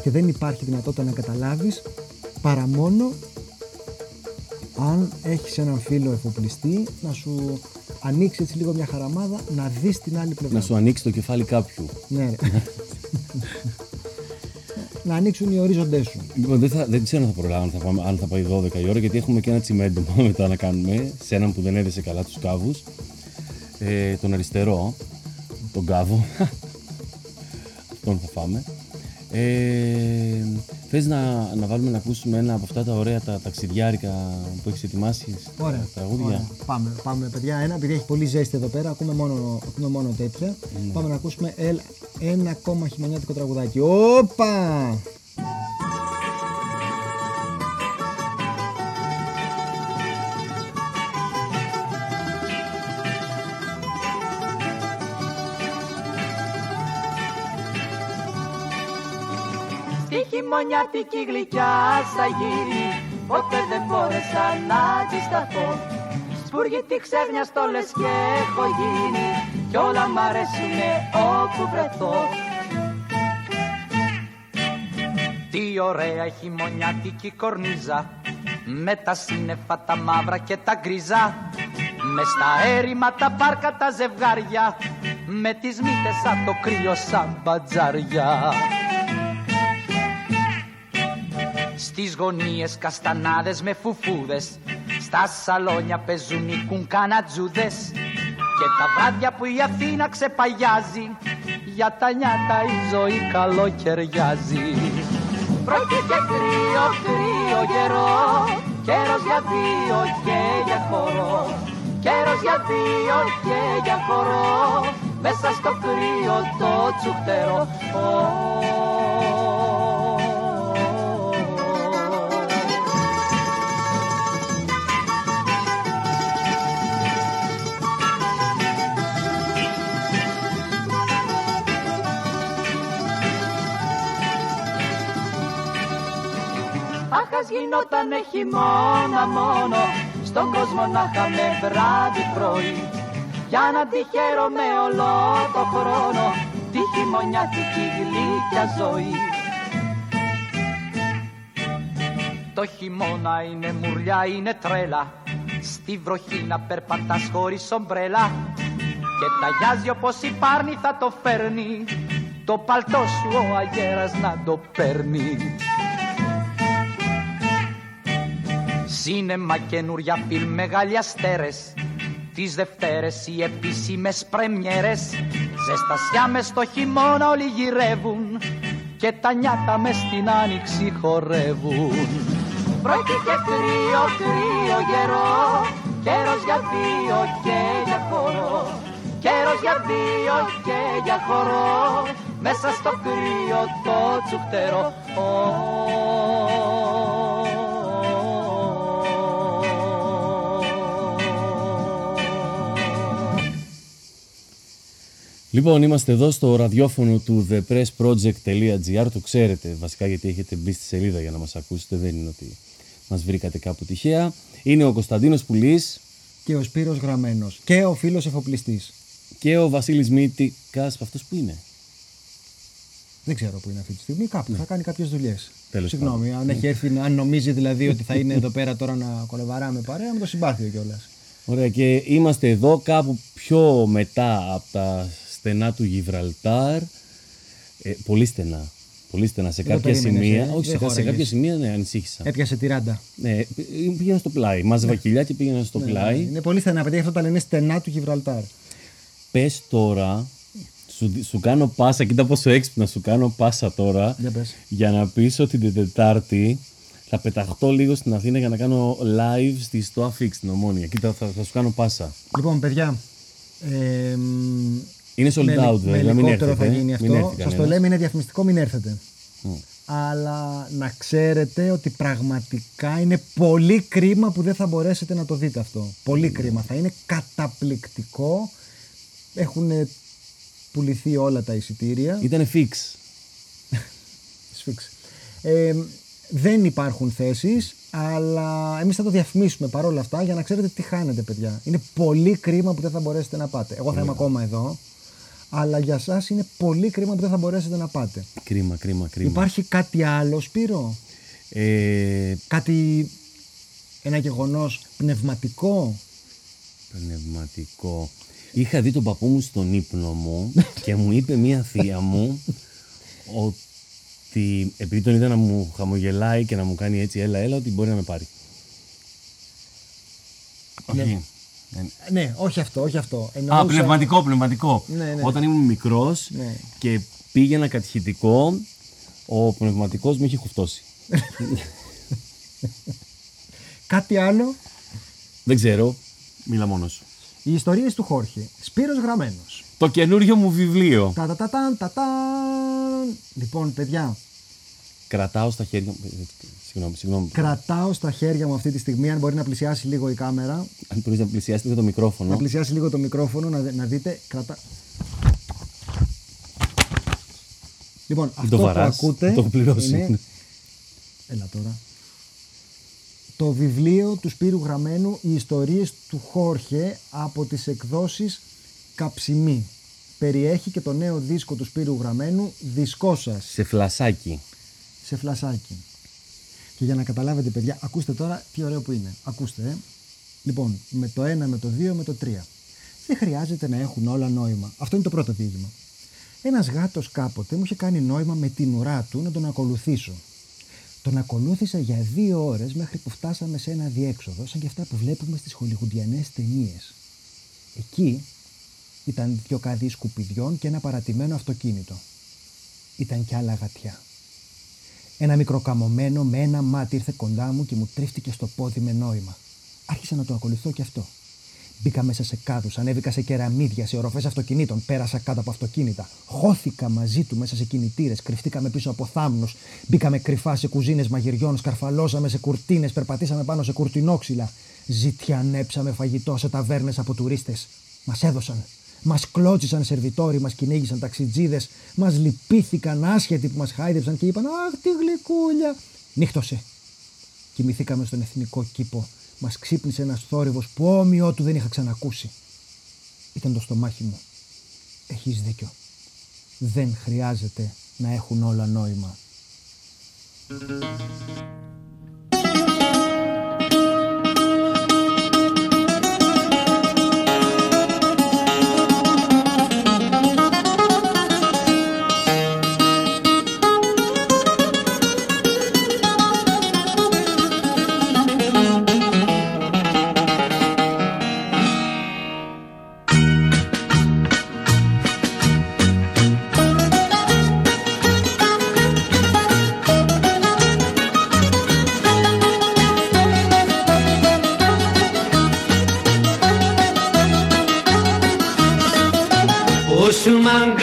Και δεν υπάρχει δυνατότητα να καταλάβεις παρά μόνο αν έχεις έναν φίλο εφοπλιστή να σου ανοίξει έτσι λίγο μια χαραμάδα να δεις την άλλη πλευρά. Να σου ανοίξει το κεφάλι κάποιου. Ναι, ρε. να ανοίξουν οι ορίζοντές σου. Λοιπόν, δεν, θα, δεν ξέρω αν θα προλάβω αν θα, πάμε, αν θα πάει 12 η ώρα, γιατί έχουμε και ένα τσιμέντο μετά να κάνουμε σε έναν που δεν έδεσε καλά τους κάβους. Ε, τον αριστερό, τον κάβο. Αυτόν θα φάμε. Ε, θες να, να βάλουμε να ακούσουμε ένα από αυτά τα ωραία τα ταξιδιάρικα που έχεις ετοιμάσει Ωραία. τα τραγούδια; Ωραία. Πάμε, πάμε, παιδιά. Ένα, επειδή έχει πολύ ζέστη εδώ πέρα, ακούμε μόνο, ακούμε μόνο τέτοια. Ναι. Πάμε να ακούσουμε ελ, ένα ακόμα χειμωνιάτικο τραγουδάκι. Όπα! Χειμωνιάτικη γλυκιά στα γύρι Ποτέ δεν μπόρεσα να αντισταθώ. Σπούργη τη ξέρνια στο λες και έχω γίνει. Κι όλα μ' αρέσουνε όπου βρεθώ. Τι ωραία χειμωνιάτικη κορνίζα. Με τα σύννεφα τα μαύρα και τα γκριζά με στα έρημα τα πάρκα τα ζευγάρια. Με τις μύτες σαν το κρύο σαν μπατζάρια Στις γωνίες καστανάδες με φουφούδες. Στα σαλόνια παίζουν οι κουνκανατζούδες Και τα βράδια που η Αθήνα ξεπαγιάζει Για τα νιάτα η ζωή καλοκαιριάζει. Πρόκειται κρύο, κρύο καιρό Καιρός για δύο και για χορό. Καιρός για δύο και για χορό Μέσα στο κρύο το τσουχτερό γινότανε χειμώνα μόνο Στον κόσμο να είχαμε βράδυ πρωί. Για να τη χαίρομαι όλο το χρόνο Τη χειμωνιάτικη γλυκιά ζωή. Το χειμώνα είναι μουρλιά, είναι τρέλα. Στη βροχή να περπατάς χωρίς ομπρέλα. Και ταγιάζει όπως η πάρνη θα το φέρνει. Το παλτό σου ο αγέρας να το παίρνει Σίνεμα καινούρια φιλμ μεγάλοι αστέρες Τις Δευτέρες οι επίσημες πρεμιέρες. Ζεστασιά μες στο χειμώνα όλοι γυρεύουν Και τα νιάτα μες στην άνοιξη χορεύουν. Πρόκειται κρύο, κρύο καιρό Καιρός για δύο και για χορό. Καιρός για δύο και για χορό Μέσα στο κρύο το τσουχτερό Λοιπόν, είμαστε εδώ στο ραδιόφωνο του thepressproject.gr. Το ξέρετε βασικά γιατί έχετε μπει στη σελίδα για να μας ακούσετε. Δεν είναι ότι μας βρήκατε κάπου τυχαία. Είναι ο Κωνσταντίνος Πουλής Και ο Σπύρος Γραμμένος. Και ο φίλος εφοπλιστής. και ο Βασίλης Μήτικας. Αυτός που είναι. Δεν ξέρω που είναι αυτή τη στιγμή. Κάπου θα κάνει κάποιες δουλειές. Ναι. Τέλος Συγγνώμη, αν έχει έρθει, αν νομίζει δηλαδή ότι θα είναι εδώ πέρα τώρα να κολεβαράμε παρέα, με το συμπάθειο κιόλας. Ωραία και είμαστε εδώ κάπου πιο μετά από τα στενά του Γιβραλτάρ. Ε, πολύ στενά. Πολύ στενά. Σε Δεν το κάποια περίμενες, σημεία. ε. όχι, Δεν σε, σε χώραγες. κάποια σημεία ναι, ανησύχησα. Έπιασε τη ράντα. Ναι, πήγαινα στο πλάι. Μάζευα κοιλιά και πήγαινα στο πλάι. Είναι πολύ στενά, παιδιά. Αυτό τα λένε στενά του Γιβραλτάρ. Πες τώρα, σου, σου κάνω πάσα, κοίτα πόσο έξυπνα σου κάνω πάσα τώρα, Για πες. για να πεις ότι την Τετάρτη θα πεταχτώ λίγο στην Αθήνα για να κάνω live στη στο Afix στην Ομόνια. Κοίτα, θα, θα σου κάνω πάσα. Λοιπόν, παιδιά. Ε, μ, Είναι sold με, out, με βέβαια. Μην ελικόπτερο έρθετε. θα γίνει Μην αυτό. έρθει Σας το κανένας. λέμε, είναι διαφημιστικό, μην έρθετε. Μμ. Αλλά να ξέρετε ότι πραγματικά είναι πολύ κρίμα που δεν θα μπορέσετε να το δείτε αυτό. Πολύ κρίμα. Θα είναι καταπληκτικό. Έχουν πουληθεί όλα τα εισιτήρια. Ήτανε fix. Σφίξ. Ε, δεν υπάρχουν θέσεις, αλλά εμείς θα το διαφημίσουμε παρόλα αυτά για να ξέρετε τι χάνετε, παιδιά. Είναι πολύ κρίμα που δεν θα μπορέσετε να πάτε. Εγώ θα είμαι ακόμα εδώ, αλλά για σας είναι πολύ κρίμα που δεν θα μπορέσετε να πάτε. Κρίμα, κρίμα, κρίμα. Υπάρχει κάτι άλλο, Σπύρο; Ε, Κάτι, ένα γεγονός πνευματικό; πνευματικό. Είχα δει τον παππού μου στον ύπνο μου και μου είπε μία θεία μου ότι ότι επειδή τον είδα να μου χαμογελάει και να μου κάνει έτσι έλα έλα ότι μπορεί να με πάρει. Ναι. Όχι. Ναι, όχι αυτό, όχι αυτό. Α, Εννοούσα- πνευματικό, πνευματικό. Ναι, ναι. Όταν ήμουν μικρός Ναι. και πήγαινα κατηχητικό, ο πνευματικός μου είχε χουφτώσει. Κάτι άλλο; Δεν ξέρω, μίλα μόνος σου. Οι ιστορίες του Χόρχε. Σπύρος Γραμμένος. Το καινούριο μου βιβλίο. Τα τα τα ταν, τα ταν. Λοιπόν, παιδιά, Κρατάω στα χέρια μου. Συγγνώμη, συγγνώμη. κρατάω στα χέρια μου αυτή τη στιγμή, αν μπορεί να πλησιάσει λίγο η κάμερα. Αν μπορείς να πλησιάσεις λίγο το μικρόφωνο. Να πλησιάσει λίγο το μικρόφωνο, να, δε- να δείτε. Κρατά... Λοιπόν, αυτό που βαράς, ακούτε το έχω πληρώσεις. είναι... Έλα τώρα. Το βιβλίο του Σπύρου Γραμμένου «Οι ιστορίες του Χόρχε» από τις εκδόσεις Καψιμή. Περιέχει και το νέο δίσκο του Σπύρου Γραμμένου «Δισκό σας» Σε φλασάκι. σε φλασάκι. Και για να καταλάβετε, παιδιά, ακούστε τώρα τι ωραίο που είναι. Ακούστε, ε. Λοιπόν, με το 1, με το 2, με το 3. Δεν χρειάζεται να έχουν όλα νόημα. Αυτό είναι το πρώτο δίγημα. Ένας γάτος κάποτε μου είχε κάνει νόημα με την ουρά του να τον ακολουθήσω. Τον ακολούθησα για δύο ώρες μέχρι που φτάσαμε σε ένα διέξοδο, σαν και αυτά που βλέπουμε στις χολιγουντιανές ταινίες. Εκεί ήταν δυο καδί σκουπιδιών και ένα παρατημένο αυτοκίνητο. Ήταν κι άλλα γατιά. Ένα μικροκαμωμένο με ένα μάτι ήρθε κοντά μου και μου τρίφτηκε στο πόδι με νόημα. Άρχισα να το ακολουθώ κι αυτό. Μπήκα μέσα σε κάδους, ανέβηκα σε κεραμίδια, σε οροφές αυτοκινήτων, πέρασα κάτω από αυτοκίνητα. Χώθηκα μαζί του μέσα σε κινητήρες, κρυφτήκαμε πίσω από θάμνους. Μπήκαμε κρυφά σε κουζίνες μαγειριών, σκαρφαλώσαμε σε κουρτίνες, περπατήσαμε πάνω σε κουρτινόξυλα. Ζητιανέψαμε φαγητό σε ταβέρνες από τουρίστες. Μας έδωσαν. Μας κλώτσισαν σερβιτόροι, μας κυνήγησαν ταξιτζίδες, μας λυπήθηκαν άσχετοι που μας χάιδεψαν και είπαν Αχ, τι γλυκούλια. Νύχτωσε. Κοιμηθήκαμε στον εθνικό κήπο. Μας ξύπνησε ένας θόρυβος που όμοιό του δεν είχα ξανακούσει. Ήταν το στομάχι μου. Έχεις δίκιο. Δεν χρειάζεται να έχουν όλα νόημα.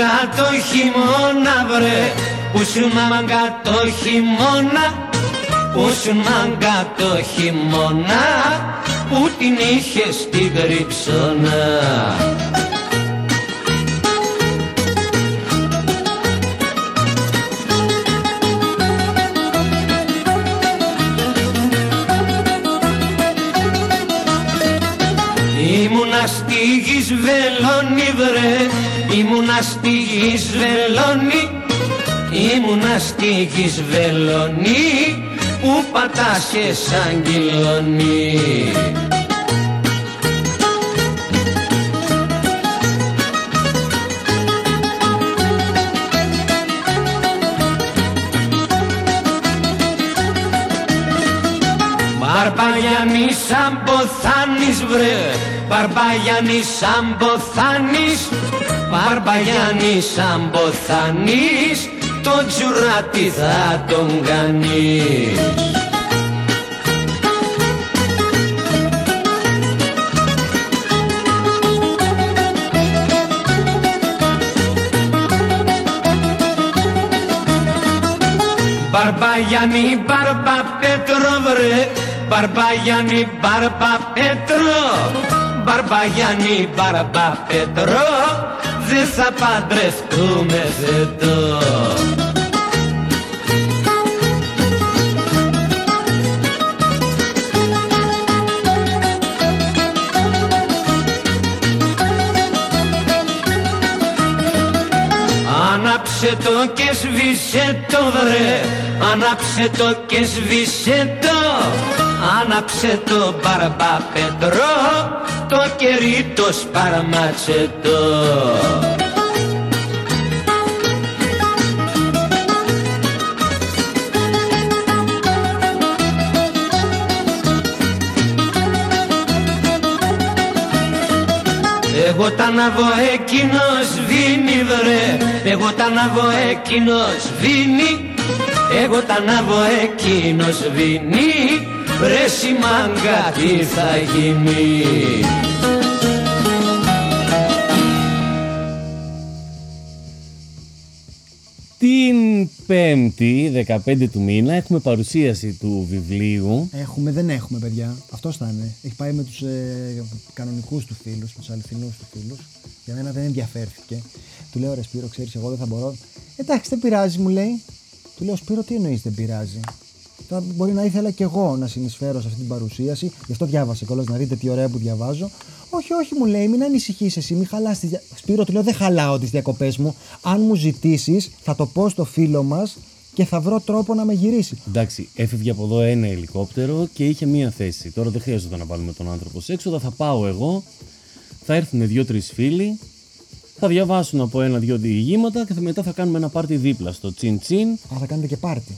Μαγκά το χειμώνα βρε. Πού σου μαγκά το χειμώνα Πού σου μαγκά το χειμώνα Πού την είχες στην κρυψώνα Ήμουνα στη γης βελόνι βρε Ήμουνα στη γης βελόνι Ήμουνα στη γης βελόνι Που πατάσαι σαν κυλόνι Μπαρμπαγιάννη σαν ποθάνης βρε Μπαρμπαγιάννη σαν ποθάνης Μπαρμπαγιάννη σαν ποθάνης Το τζουράτι θα τον κάνεις. Μπαρμπαγιάννη μπαρμπα πέτρο βρε. Μπαρμπαγιάννη μπαρμπα πέτρο. Μπαρμπαγιάννη μπαρμπα πέτρο Δεν θα παντρευτούμε φετό Άναψε το και σβήσε το βρε. Άναψε το και σβήσε το. Άναψε το μπαρμπαπετρό το κερί το σπαραμάτσετο Εγώ τα αναβώ εκείνος δίνει βρε. Εγώ τα αναβώ εκείνος δίνει Εγώ τα αναβώ εκείνος δίνει Βρε μάγκα τι θα γίνει Την 5η, 15 του μήνα, έχουμε παρουσίαση του βιβλίου. Έχουμε, δεν έχουμε, παιδιά. Αυτό θα είναι. Έχει πάει με τους ε, κανονικούς του φίλους, τους αληθινούς του φίλους. Για μένα δεν ενδιαφέρθηκε. Του λέω ρε Σπύρο, ξέρεις, εγώ δεν θα μπορώ. Εντάξει, δεν πειράζει, μου λέει. Του λέω Σπύρο, τι εννοείς δεν πειράζει. Θα, μπορεί να ήθελα κι εγώ να συνεισφέρω σε αυτή την παρουσίαση. Γι' αυτό διάβασε κιόλας να δείτε τι ωραία που διαβάζω. Όχι, όχι, μου λέει, μην ανησυχείς εσύ, μην χαλάς τις. Δια... Σπύρο, του λέω, δεν χαλάω τις διακοπές μου. Αν μου ζητήσεις, θα το πω στο φίλο μας και θα βρω τρόπο να με γυρίσει. Εντάξει, έφευγε από εδώ ένα ελικόπτερο και είχε μία θέση. Τώρα δεν χρειάζεται να βάλουμε τον άνθρωπο σε έξοδα. Θα πάω εγώ, θα έρθουν δύο-τρεις φίλοι, θα διαβάσουν από ένα-δύο διηγήματα και θα- μετά θα κάνουμε ένα πάρτι δίπλα στο τσιν τσιν. Α, θα κάνετε και πάρτι.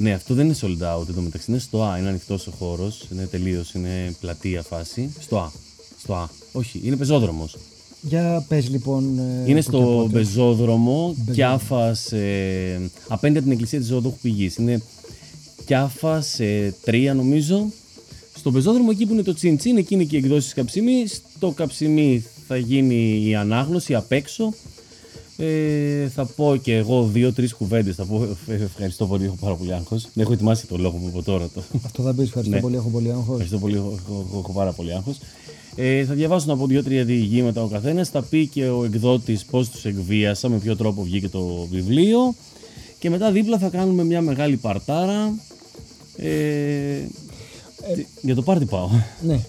Ναι, αυτό δεν είναι sold out εδώ μεταξύ. Είναι στο Α, είναι ανοιχτός ο χώρος. Είναι τελείως, είναι πλατεία φάση. Στο Α. Στο Α. Όχι, είναι πεζόδρομος. Για πες λοιπόν. ε, Είναι που και στο πότε. πεζόδρομο Κιάφα. Ε, απέναντι από την εκκλησία της Ζωοδόχου Πηγή. Είναι Κιάφα 3 νομίζω. Στο πεζόδρομο εκεί που είναι το τσιν-τσιν, εκεί είναι και οι εκδόσει καψιμί. Στο καψιμί θα γίνει η ανάγνωση απ' έξω. Ε, θα πω και εγώ δύο-τρεις κουβέντες. Θα πω ε, ευχαριστώ πολύ, έχω πάρα πολύ άγχος. Δεν έχω ετοιμάσει το λόγο που είπα τώρα. Το. Αυτό θα πεις. Ευχαριστώ Ναι. πολύ, έχω πολύ άγχος. Ευχαριστώ πολύ, έχω, έχω- έχω- έχω πάρα πολύ άγχος. Ε, θα διαβάσουν από δύο-τρία διηγήματα ο καθένας. Θα πει και ο εκδότης πώς τους εκβίασα, με ποιο τρόπο βγήκε το βιβλίο. Και μετά δίπλα θα κάνουμε μια μεγάλη παρτάρα. Ε, τι- για το πάρτι πάω. Ναι.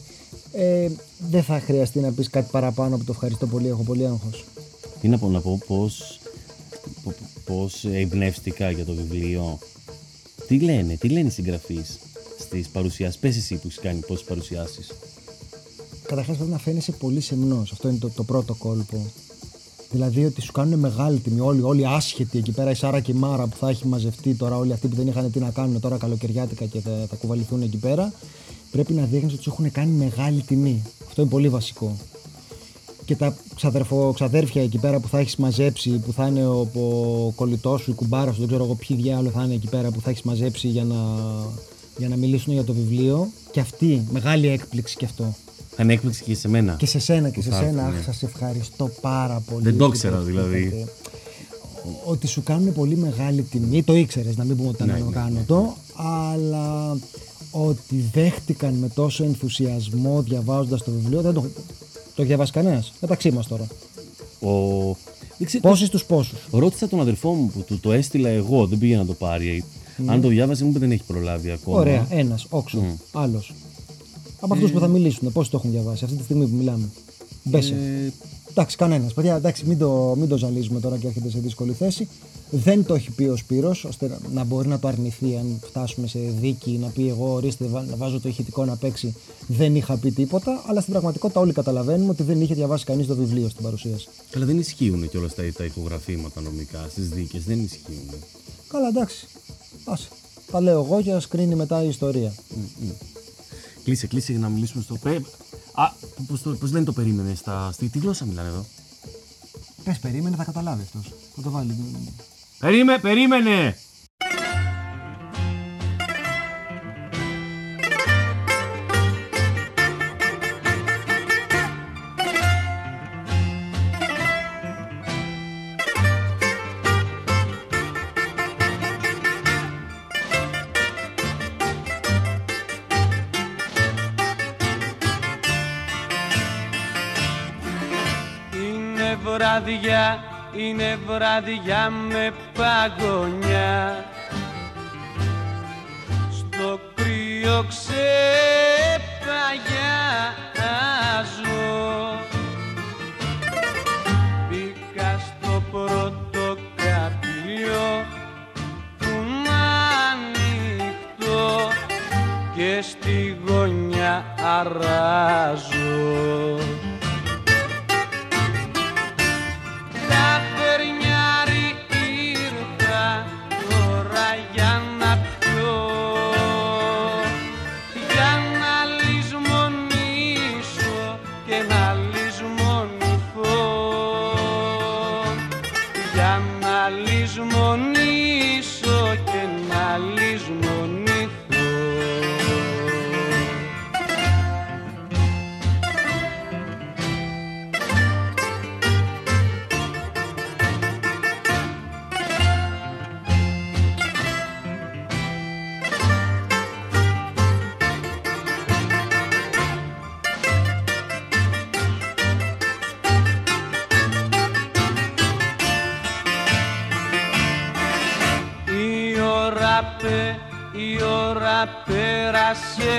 Ε, δεν θα χρειαστεί να πεις κάτι παραπάνω από το ευχαριστώ πολύ, έχω πολύ άγχος. Τι να πω, να πω πώς, πο- πώς εμπνεύστηκα για το βιβλίο. Τι λένε, τι λένε οι συγγραφείς στις παρουσιάσεις; Πες εσύ που έχεις κάνει πόσες παρουσιάσεις. Καταρχάς πρέπει να φαίνεσαι πολύ σεμνός. Αυτό είναι το, το πρώτο κόλπο. Δηλαδή ότι σου κάνουν μεγάλη τιμή. Όλοι, όλοι άσχετοι εκεί πέρα, η Σάρα και η Μάρα που θα έχει μαζευτεί τώρα, όλοι αυτοί που δεν είχαν τι να κάνουν τώρα καλοκαιριάτικα και θα, θα κουβαληθούν εκεί πέρα, πρέπει να δείχνεις ότι του έχουν κάνει μεγάλη τιμή. Αυτό είναι πολύ βασικό. Και τα ξαδερφο, ξαδέρφια εκεί πέρα που θα έχεις μαζέψει, που θα είναι ο, ο κολλητός σου, η κουμπάρα σου, δεν ξέρω εγώ ποιοι διάλογο θα είναι εκεί πέρα που θα έχεις μαζέψει για να, για να μιλήσουν για το βιβλίο. Και αυτή, μεγάλη έκπληξη και αυτό. Θα είναι έκπληξη και σε μένα. Και σε σένα και σε θα σένα. έρθουν, Αχ, ναι. σας ευχαριστώ πάρα πολύ. Δεν το ότι ήξερα, δηλαδή. είχατε. Ότι σου κάνουν πολύ μεγάλη τιμή. Το ήξερες, να μην πούμε ότι Ναι, ήταν ναι, κάνω το. Αλλά ότι δέχτηκαν με τόσο ενθουσιασμό διαβάζοντας το βιβλίο. Δεν το, το διαβάσει κανένας. Μεταξύ μας τώρα. Ο... Δεν ξέρω, Πόσοι στους πόσους. Ρώτησα τον αδερφό μου που του το έστειλα εγώ, δεν πήγε να το πάρει. Αν το διάβασε, μου είπε δεν έχει προλάβει ακόμα. Ωραία, ένας, όξο, άλλος. Από αυτούς Ε. που θα μιλήσουν, πόσοι το έχουν διαβάσει αυτή τη στιγμή που μιλάμε. Μπέσε. Ε, Εντάξει, κανένας. Παιδιά, εντάξει, μην το, μην το ζαλίζουμε τώρα και έρχεται σε δύσκολη θέση. Δεν το έχει πει ο Σπύρος, ώστε να- να μπορεί να το αρνηθεί αν φτάσουμε σε δίκη, να πει εγώ ορίστε βα- να βάζω το ηχητικό να παίξει. Δεν είχα πει τίποτα, αλλά στην πραγματικότητα όλοι καταλαβαίνουμε ότι δεν είχε διαβάσει κανείς το βιβλίο στην παρουσίαση. αλλά δεν ισχύουν κιόλα τα, τα ηχογραφήματα νομικά στις δίκες. Δεν ισχύουν. Καλά, εντάξει. Άσε. Τα λέω εγώ και ας κρίνει μετά η ιστορία. Κλείσε, κλείσε για να μιλήσουμε στο. Πε... Α, πώς, το, πώς λένε το περίμενε στα. Στη, τι γλώσσα μιλάνε εδώ. Πες, περίμενε, θα καταλάβεις αυτός. Θα το βάλει. Περίμε, περίμενε! Είναι βράδια με παγωνιά. Στο κρύο ξεπαγιάζω Μπήκα στο πρώτο καπηλιό που είναι ανοιχτό και στη γωνιά αράζω I said.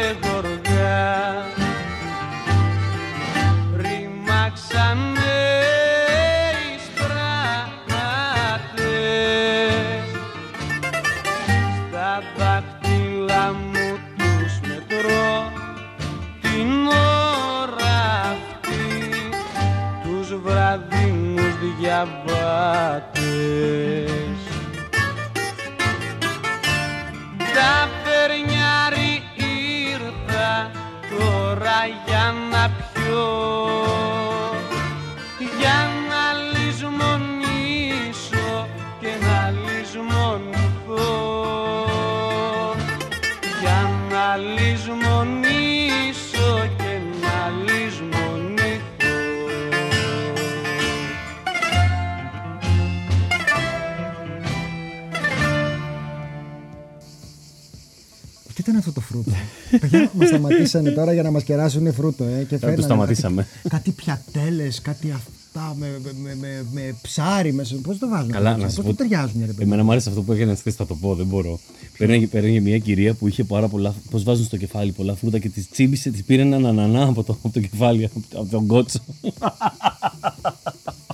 Μα σταματήσανε τώρα για να μας κεράσουν φρούτο. Ε, και φέρνανε σταματήσαμε. Κάτι, κάτι πιατέλες, κάτι αυτά με, με, με, με ψάρι μέσα. Πώς το βάζουν, Καλά, αυτό, να σου πώς πω. το ταιριάζουν, ρε παιδί. Εμένα μου; άρεσε αυτό που έκανε χθες, θα το πω, δεν μπορώ. Παίρνει, παίρνει μια κυρία που είχε πάρα πολλά. Πώς βάζουν στο κεφάλι πολλά φρούτα και τη τσίμπησε, τη πήρε έναν ανανά από το, από το κεφάλι, από, από τον κότσο.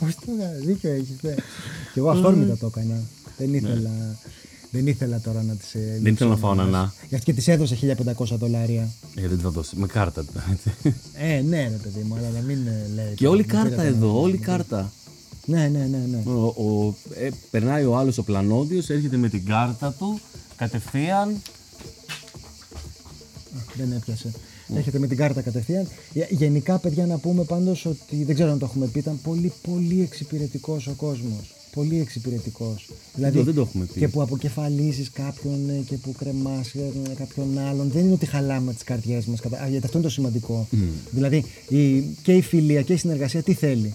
Πώς το δίκιο έχεις. Ναι. Και εγώ αυθόρμητα το έκανα. Δεν ήθελα, δεν ήθελα τώρα να τις. Δεν ήθελα να φάω ανανά. Γι' αυτό και τη έδωσε 1500 δολάρια. Ε, δεν τη θα δώσει. Με κάρτα. Ε, ναι, ρε παιδί μου, αλλά να μην ε, λέει. και όλη Μου πήρε κάρτα το- εδώ, όλη κάρτα. Ναι, ναι, ναι. ναι. Ο, ο- ε, περνάει ο άλλος ο πλανόδιος, έρχεται με την κάρτα του κατευθείαν. Δεν έπιασε. Έρχεται με την κάρτα κατευθείαν. Ε, Γενικά, παιδιά, να πούμε πάντως ότι δεν ξέρω αν το έχουμε πει, ήταν πολύ, πολύ εξυπηρετικός ο κόσμος. Πολύ εξυπηρετικός. Δηλαδή, δεν το έχουμε πει. Και που αποκεφαλίζεις κάποιον ε, και που κρεμάς κάποιον άλλον. Δεν είναι ότι χαλάμε τις καρδιές μας. Κατα... Γιατί αυτό είναι το σημαντικό. Δηλαδή, η, και η φιλία και η συνεργασία τι θέλει;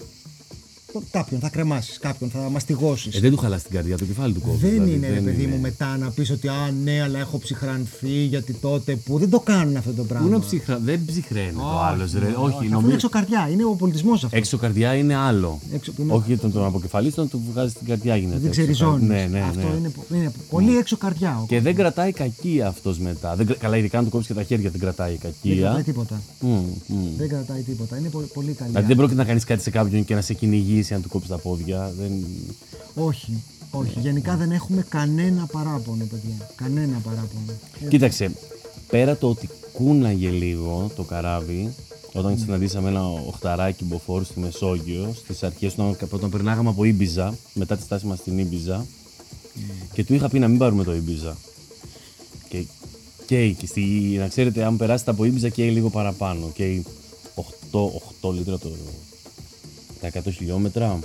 Κάποιον θα κρεμάσεις, κάποιον θα μαστιγώσεις. Ε, δεν του χαλάς την καρδιά, το κεφάλι του κόβει. Δεν δηλαδή, είναι, ρε παιδί μου, μετά να πεις ότι Α, ναι, αλλά έχω ψυχρανθεί γιατί τότε που. Δεν το κάνουν αυτό το Πού πράγμα. να ψυχρα... Δεν ψυχραίνει το άλλος, ρε. Όχι, Αυτό είναι νομίζω. έξω καρδιά, είναι ο πολιτισμός αυτός. Έξω καρδιά είναι άλλο. Έξω που είναι- Όχι τον, τον αποκεφαλής, τον του βγάζεις την καρδιά γίνεται. Δεν έξω ξεριζώνει. καρδιά. Ναι, ναι, Αυτό ναι. είναι, πο- είναι πολύ έξω καρδιά. ο Και δεν κρατάει κακία αυτός μετά. Δεν, κρα- καλά, ειδικά αν του κόψει και τα χέρια δεν κρατάει Δεν κακία. κρατάει τίποτα. Μμ, μμ. Δεν κρατάει τίποτα. Είναι πολύ, πολύ καλή. Δηλαδή δεν πρόκειται να κάνεις κάτι σε κάποιον και να σε κυνηγήσει αν του κόψεις τα πόδια. Δεν... Όχι, όχι. Γενικά δεν έχουμε κανένα παράπονο, παιδιά. Κανένα παράπονο. Κοίταξε, πέρα το ότι κούναγε λίγο το καράβι, όταν συναντήσαμε ένα οχταράκι μποφόρ στη Μεσόγειο, στις αρχές όταν, όταν περνάγαμε από Ήμπιζα, μετά τη στάση μας στην Ήμπιζα, και του είχα πει να μην πάρουμε το Ήμπιζα. Και καίει, και στη, να ξέρετε, αν περάσετε από Ήμπιζα καίει λίγο παραπάνω. Καίει 8, 8 λίτρα το, τα 100 χιλιόμετρα.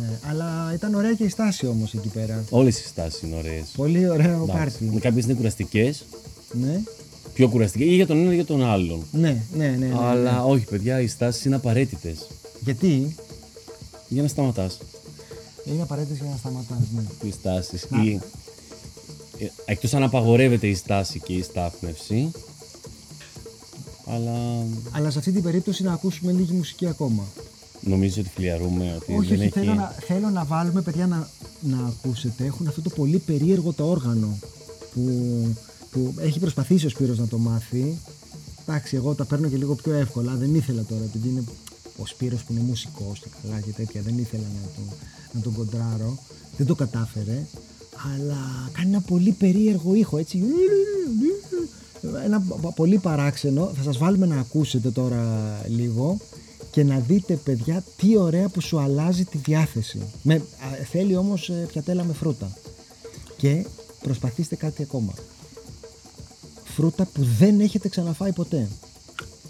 Ναι. Αλλά ήταν ωραία και η στάση όμως εκεί πέρα. Όλες οι στάσεις είναι ωραίες. Πολύ ωραίο Εντάξει. πάρτι. Κάποιες είναι κουραστικές, Ναι. πιο κουραστικές, ή για τον ένα ή για τον άλλον. Ναι, ναι, ναι. ναι, Αλλά όχι, παιδιά, οι στάσεις είναι απαραίτητες Γιατί; Για να σταματάς. είναι απαραίτητες για να σταματάς, Ναι. Οι στάσεις. Ή... Εκτός αν απαγορεύεται η στάση και η στάθμευση. Αλλά Αλλά σε αυτή την περίπτωση να ακούσουμε λίγη μουσική ακόμα. Νομίζω ότι φλιαρούμε ότι Όχι, δεν όχι, έχει. θέλω, να, θέλω να βάλουμε, παιδιά, να, να ακούσετε. Έχουν αυτό το πολύ περίεργο το όργανο που, που έχει προσπαθήσει ο Σπύρος να το μάθει. Εντάξει, εγώ τα παίρνω και λίγο πιο εύκολα. Δεν ήθελα τώρα, επειδή είναι ο Σπύρος που είναι μουσικός και καλά και τέτοια, δεν ήθελα να τον, να τον κοντράρω. Δεν το κατάφερε. Αλλά κάνει ένα πολύ περίεργο ήχο, έτσι. Ένα π- πολύ παράξενο. Θα σας βάλουμε να ακούσετε τώρα λίγο και να δείτε παιδιά τι ωραία που σου αλλάζει τη διάθεση. Με, α, θέλει όμως ε, πιατέλα με φρούτα. Και προσπαθήστε κάτι ακόμα. Φρούτα που δεν έχετε ξαναφάει ποτέ.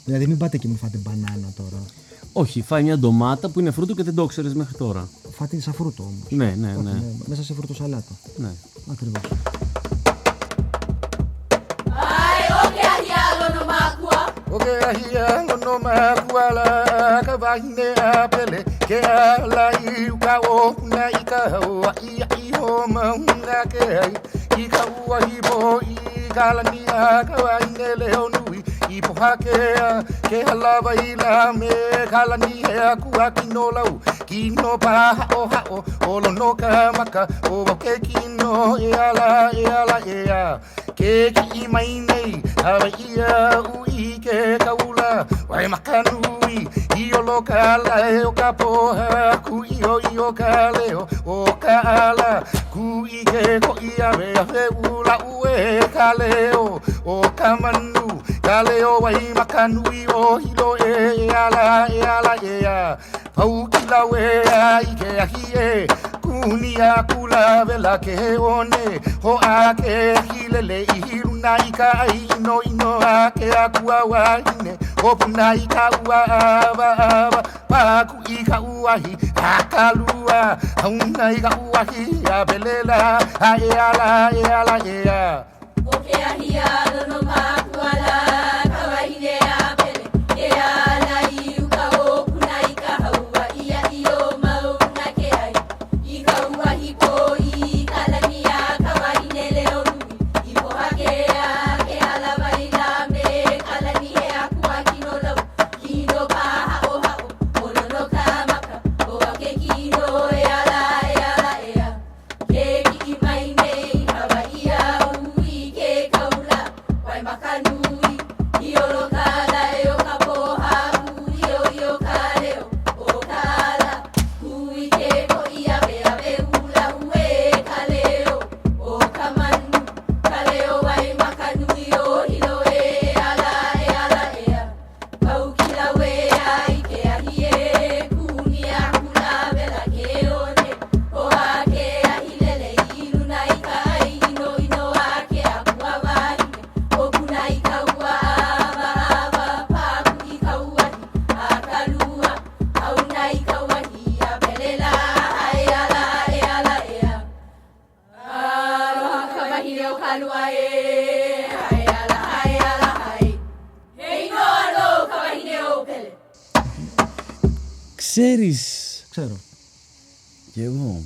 Δηλαδή μην πάτε και μου φάτε μπανάνα τώρα. Όχι, φάει μια ντομάτα που είναι φρούτο και δεν το ξέρεις μέχρι τώρα. Φάτε σαν φρούτο όμως. Ναι, ναι, Όχι, ναι. ναι, μέσα σε φρουτοσαλάτα. ναι. Yeah. ahịa ṅụnụ ma kwuala akaba ime apele ke ala iruka o na ika o ihe ọma na ke ika uwa ibo ikala ni akaba inele onui ipo hake ke halava ila me kala ni hea kua kino lau kino pa hao hao olo no kamaka o ke kino e ala e ala e ki mai nei Hawa ia ui ke kaula Wai makanui i o lo kala e o ka poha Ku i o i o ka o ka ala. Ku i ke ko i a me a fe ula ue ka leo o ka manu. Ka leo wai makanui o hilo e ala e ala e a. Pau ki la we a i ke ahi e kulia kula vela ke one ho ake hilele ihiru naika ino ino ake akua waine ho punaika ua ava ava paku ika uahi akalua haunaika uahi apelela aeala eala ea Oke ahia dono makuala Ξέρεις, Ξέρω. κι εγώ.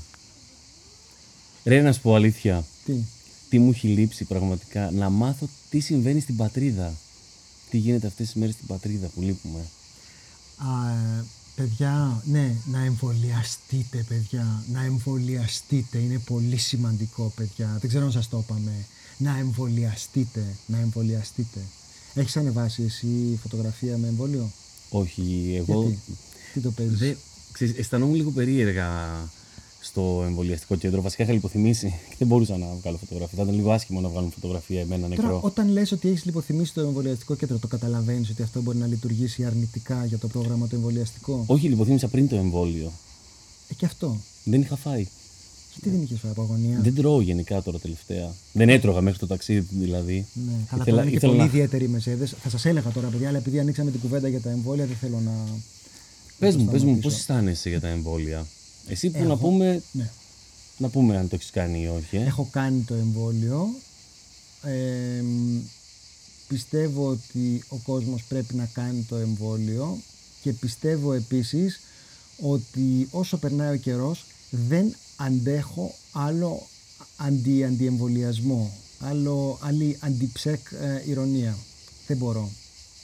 Ρε να σου πω αλήθεια, Τι; τι μου έχει λείψει πραγματικά, να μάθω τι συμβαίνει στην πατρίδα. Τι γίνεται αυτές τις μέρες στην πατρίδα που λείπουμε. Α, ε, παιδιά, ναι, να εμβολιαστείτε, παιδιά. Να εμβολιαστείτε. Είναι πολύ σημαντικό, παιδιά. Δεν ξέρω αν σας το είπαμε. Να εμβολιαστείτε. Να εμβολιαστείτε. Έχεις ανεβάσει εσύ φωτογραφία με εμβόλιο; Όχι, εγώ Γιατί; Τι το παίζεις. δεν, ξέρεις, αισθανόμουν λίγο περίεργα στο εμβολιαστικό κέντρο. Βασικά είχα λιποθυμήσει και δεν μπορούσα να βγάλω φωτογραφία. Θα ήταν λίγο άσχημο να βγάλουν φωτογραφία εμένα νεκρό. Τώρα, όταν λες ότι έχεις λιποθυμήσει το εμβολιαστικό κέντρο, το καταλαβαίνεις ότι αυτό μπορεί να λειτουργήσει αρνητικά για το πρόγραμμα το εμβολιαστικό; Όχι, λιποθύμησα πριν το εμβόλιο. Ε, και αυτό. Δεν είχα φάει. Γιατί δεν είχες φάει από αγωνία; Δεν τρώω γενικά τώρα τελευταία. Δεν έτρωγα μέχρι το ταξίδι δηλαδή. Ναι, καλά, Ήθελα- τώρα είναι και ήθελα πολύ να- ιδιαίτεροι μεσέδε. Θα σας έλεγα τώρα, παιδιά, αλλά επειδή ανοίξαμε την κουβέντα για τα εμβόλια, δεν θέλω να. Πες να μου, το πες μου, σταματήσω. πώς αισθάνεσαι για τα εμβόλια; Εσύ που Εγώ; να πούμε, Ναι. να πούμε αν το έχεις κάνει ή όχι. Ε. Έχω κάνει το εμβόλιο. Ε, μ, πιστεύω ότι ο κόσμος πρέπει να κάνει το εμβόλιο και πιστεύω επίσης ότι όσο περνάει ο καιρός δεν αντέχω άλλο αντι, αντιεμβολιασμό, άλλο, άλλη αντιψεκ ε, ηρωνία. Δεν μπορώ.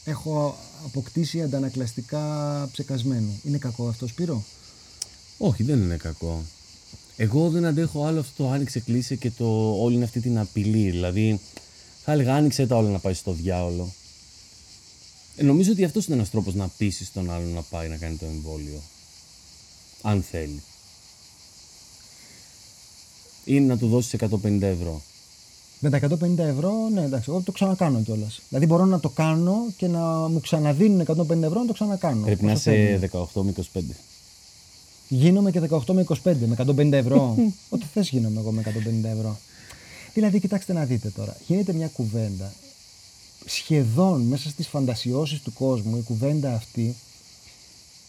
Έχω αποκτήσει αντανακλαστικά ψεκασμένου. Είναι κακό αυτό, Σπύρο; Όχι, δεν είναι κακό. Εγώ δεν αντέχω άλλο αυτό το άνοιξε, κλείσε και το όλη αυτή την απειλή. Δηλαδή, θα έλεγα άνοιξε τα όλα να πάει στο διάολο. Ε, νομίζω ότι αυτός είναι ένας τρόπος να πείσει τον άλλον να πάει να κάνει το εμβόλιο. Αν θέλει. Ή να του δώσεις 150 ευρώ. Με τα 150 ευρώ, ναι, εντάξει, εγώ το ξανακάνω κιόλας. Δηλαδή μπορώ να το κάνω και να μου ξαναδίνουν 150 ευρώ να το ξανακάνω. Πρέπει να όσο θέλουν. είσαι 18 με 25. Γίνομαι και 18 με 25, με 150 ευρώ. Ό,τι θες γίνομαι εγώ με 150 ευρώ. Δηλαδή, κοιτάξτε να δείτε τώρα. Γίνεται μια κουβέντα. Σχεδόν μέσα στις φαντασιώσεις του κόσμου η κουβέντα αυτή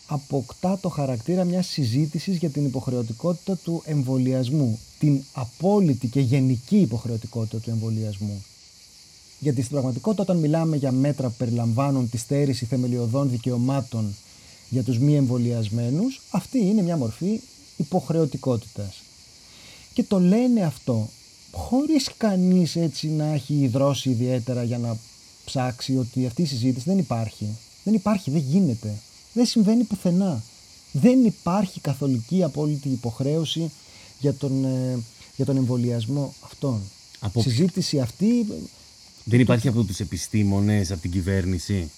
αποκτά το χαρακτήρα μιας συζήτησης για την υποχρεωτικότητα του εμβολιασμού. Την απόλυτη και γενική υποχρεωτικότητα του εμβολιασμού. Γιατί στην πραγματικότητα όταν μιλάμε για μέτρα που περιλαμβάνουν τη στέρηση θεμελιωδών δικαιωμάτων για τους μη εμβολιασμένους, αυτή είναι μια μορφή υποχρεωτικότητας. Και το λένε αυτό χωρίς κανείς έτσι να έχει δρώσει ιδιαίτερα για να ψάξει ότι αυτή η συζήτηση δεν υπάρχει. Δεν υπάρχει, δεν γίνεται. Δεν συμβαίνει πουθενά. Δεν υπάρχει καθολική απόλυτη υποχρέωση για τον, ε, για τον εμβολιασμό αυτόν. Από- συζήτηση αυτή Δεν υπάρχει από τους επιστήμονες, από την κυβέρνηση;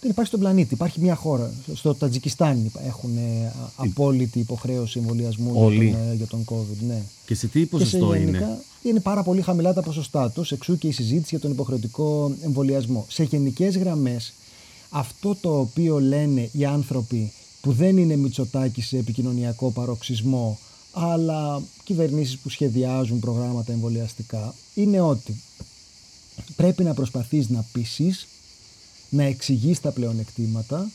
δεν υπάρχει στον πλανήτη. Υπάρχει μια χώρα. Στο Τατζικιστάν έχουν ε, α- απόλυτη υποχρέωση εμβολιασμού για Όλοι. τον, ε, για τον COVID. Ναι. Και σε τι Και σε ποσοστό είναι; γενικά είναι πάρα πολύ χαμηλά τα ποσοστά τους, εξού και η συζήτηση για τον υποχρεωτικό εμβολιασμό. Σε γενικές γραμμές, αυτό το οποίο λένε οι άνθρωποι που δεν είναι Μητσοτάκη σε επικοινωνιακό παροξισμό, αλλά κυβερνήσεις που σχεδιάζουν προγράμματα εμβολιαστικά, είναι ότι πρέπει να προσπαθείς να πείσεις, να εξηγείς τα πλεονεκτήματα.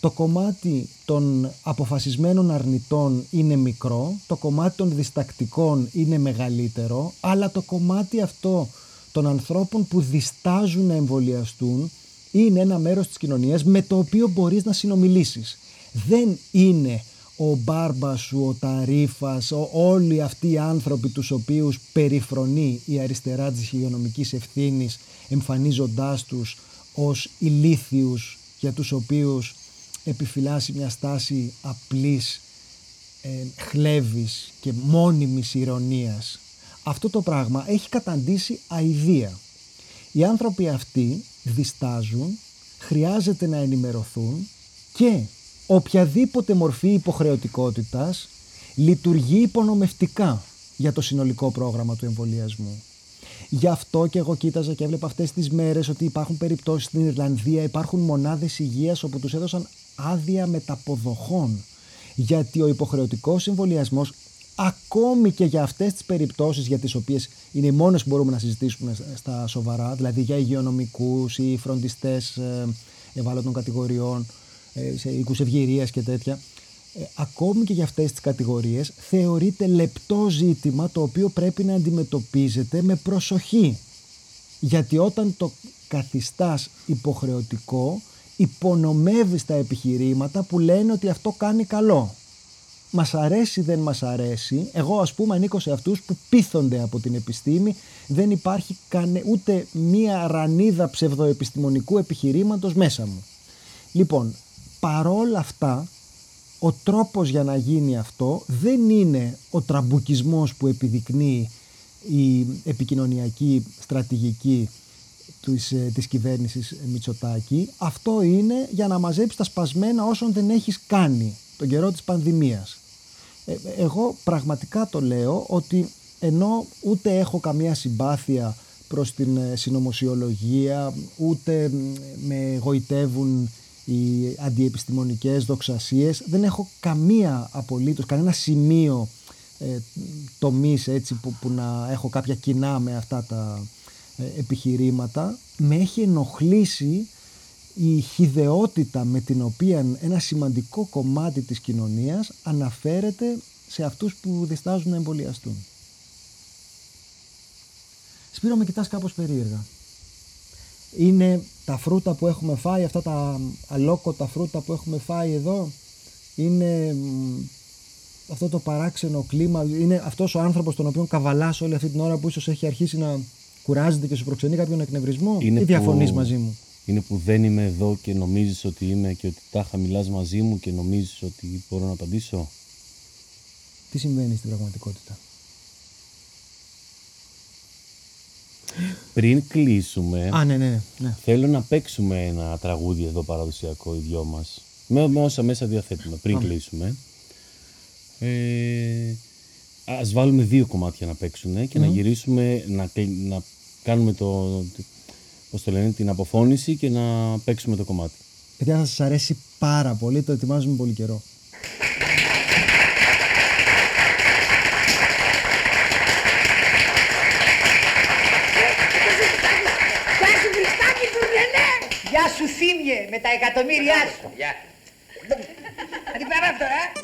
Το κομμάτι των αποφασισμένων αρνητών είναι μικρό, το κομμάτι των διστακτικών είναι μεγαλύτερο, αλλά το κομμάτι αυτό των ανθρώπων που διστάζουν να εμβολιαστούν είναι ένα μέρος της κοινωνίας με το οποίο μπορείς να συνομιλήσεις. Δεν είναι ο μπάρμπας σου, ο ταρίφας, ο- όλοι αυτοί οι άνθρωποι τους οποίους περιφρονεί η αριστερά της υγειονομικής ευθύνης εμφανίζοντάς τους ως ηλίθιους για τους οποίους επιφυλάσσει μια στάση απλής ε, χλέβης και μόνιμης ηρωνίας. Αυτό το πράγμα έχει καταντήσει αηδία. Οι άνθρωποι αυτοί διστάζουν, χρειάζεται να ενημερωθούν και οποιαδήποτε μορφή υποχρεωτικότητας λειτουργεί υπονομευτικά για το συνολικό πρόγραμμα του εμβολιασμού. Γι' αυτό και εγώ κοίταζα και έβλεπα αυτές τις μέρες ότι υπάρχουν περιπτώσεις στην Ιρλανδία, υπάρχουν μονάδες υγείας όπου τους έδωσαν άδεια μεταποδοχών. Γιατί ο υποχρεωτικός εμβολιασμός ακόμη και για αυτές τις περιπτώσεις για τις οποίες είναι οι μόνες που μπορούμε να συζητήσουμε στα σοβαρά, δηλαδή για υγειονομικούς ή φροντιστές ε, ευάλωτων κατηγοριών, ε, σε οίκους ευγυρίας και τέτοια, ε, ακόμη και για αυτές τις κατηγορίες θεωρείται λεπτό ζήτημα το οποίο πρέπει να αντιμετωπίζεται με προσοχή. Γιατί όταν το καθιστάς υποχρεωτικό υπονομεύεις τα επιχειρήματα που λένε ότι αυτό κάνει καλό. Μας αρέσει δεν μας αρέσει. Εγώ ας πούμε ανήκω σε αυτούς που πείθονται από την επιστήμη. Δεν υπάρχει κανε, ούτε μία ρανίδα ψευδοεπιστημονικού επιχειρήματος μέσα μου. Λοιπόν, παρόλα αυτά, ο τρόπος για να γίνει αυτό δεν είναι ο τραμπουκισμός που επιδεικνύει η επικοινωνιακή στρατηγική της, ε, της κυβέρνησης Μητσοτάκη. Αυτό είναι για να μαζέψεις τα σπασμένα όσων δεν έχεις κάνει τον καιρό της πανδημίας. Ε, εγώ πραγματικά το λέω ότι ενώ ούτε έχω καμία συμπάθεια προς την ε, συνωμοσιολογία, ούτε μ, με γοητεύουν οι αντιεπιστημονικές δοξασίες, δεν έχω καμία απολύτως, κανένα σημείο ε, τομής έτσι που, που να έχω κάποια κοινά με αυτά τα ε, επιχειρήματα. Με έχει ενοχλήσει η χιδεότητα με την οποία ένα σημαντικό κομμάτι της κοινωνίας αναφέρεται σε αυτούς που διστάζουν να εμβολιαστούν. Σπύρο με κοιτάς κάπως περίεργα. Είναι τα φρούτα που έχουμε φάει, αυτά τα αλόκοτα φρούτα που έχουμε φάει εδώ, είναι μ, αυτό το παράξενο κλίμα, είναι αυτός ο άνθρωπος τον οποίο καβαλάς όλη αυτή την ώρα που ίσως έχει αρχίσει να κουράζεται και σου προξενεί κάποιον εκνευρισμό; Είναι ή διαφωνείς που- μαζί μου; Είναι που δεν είμαι εδώ και νομίζεις ότι είμαι και ότι τάχα μιλάς μαζί μου και νομίζεις ότι μπορώ να απαντήσω; Τι συμβαίνει στην πραγματικότητα; Πριν κλείσουμε, Α, ναι, ναι, ναι. θέλω να παίξουμε ένα τραγούδι εδώ παραδοσιακό οι δυο μας. Με, με όσα μέσα διαθέτουμε πριν κλείσουμε. Ε, ας βάλουμε δύο κομμάτια να παίξουν και να γυρίσουμε να, κλει- να κάνουμε το, πώς το λένε, την αποφώνηση και να παίξουμε το κομμάτι. Παιδιά θα σας αρέσει πάρα πολύ, το ετοιμάζουμε πολύ καιρό. Γεια σου Χριστάκη του Ρενέ! Γεια σου Θήμιε με τα εκατομμύρια σου! Γεια! Τι πέρα αυτό, ε!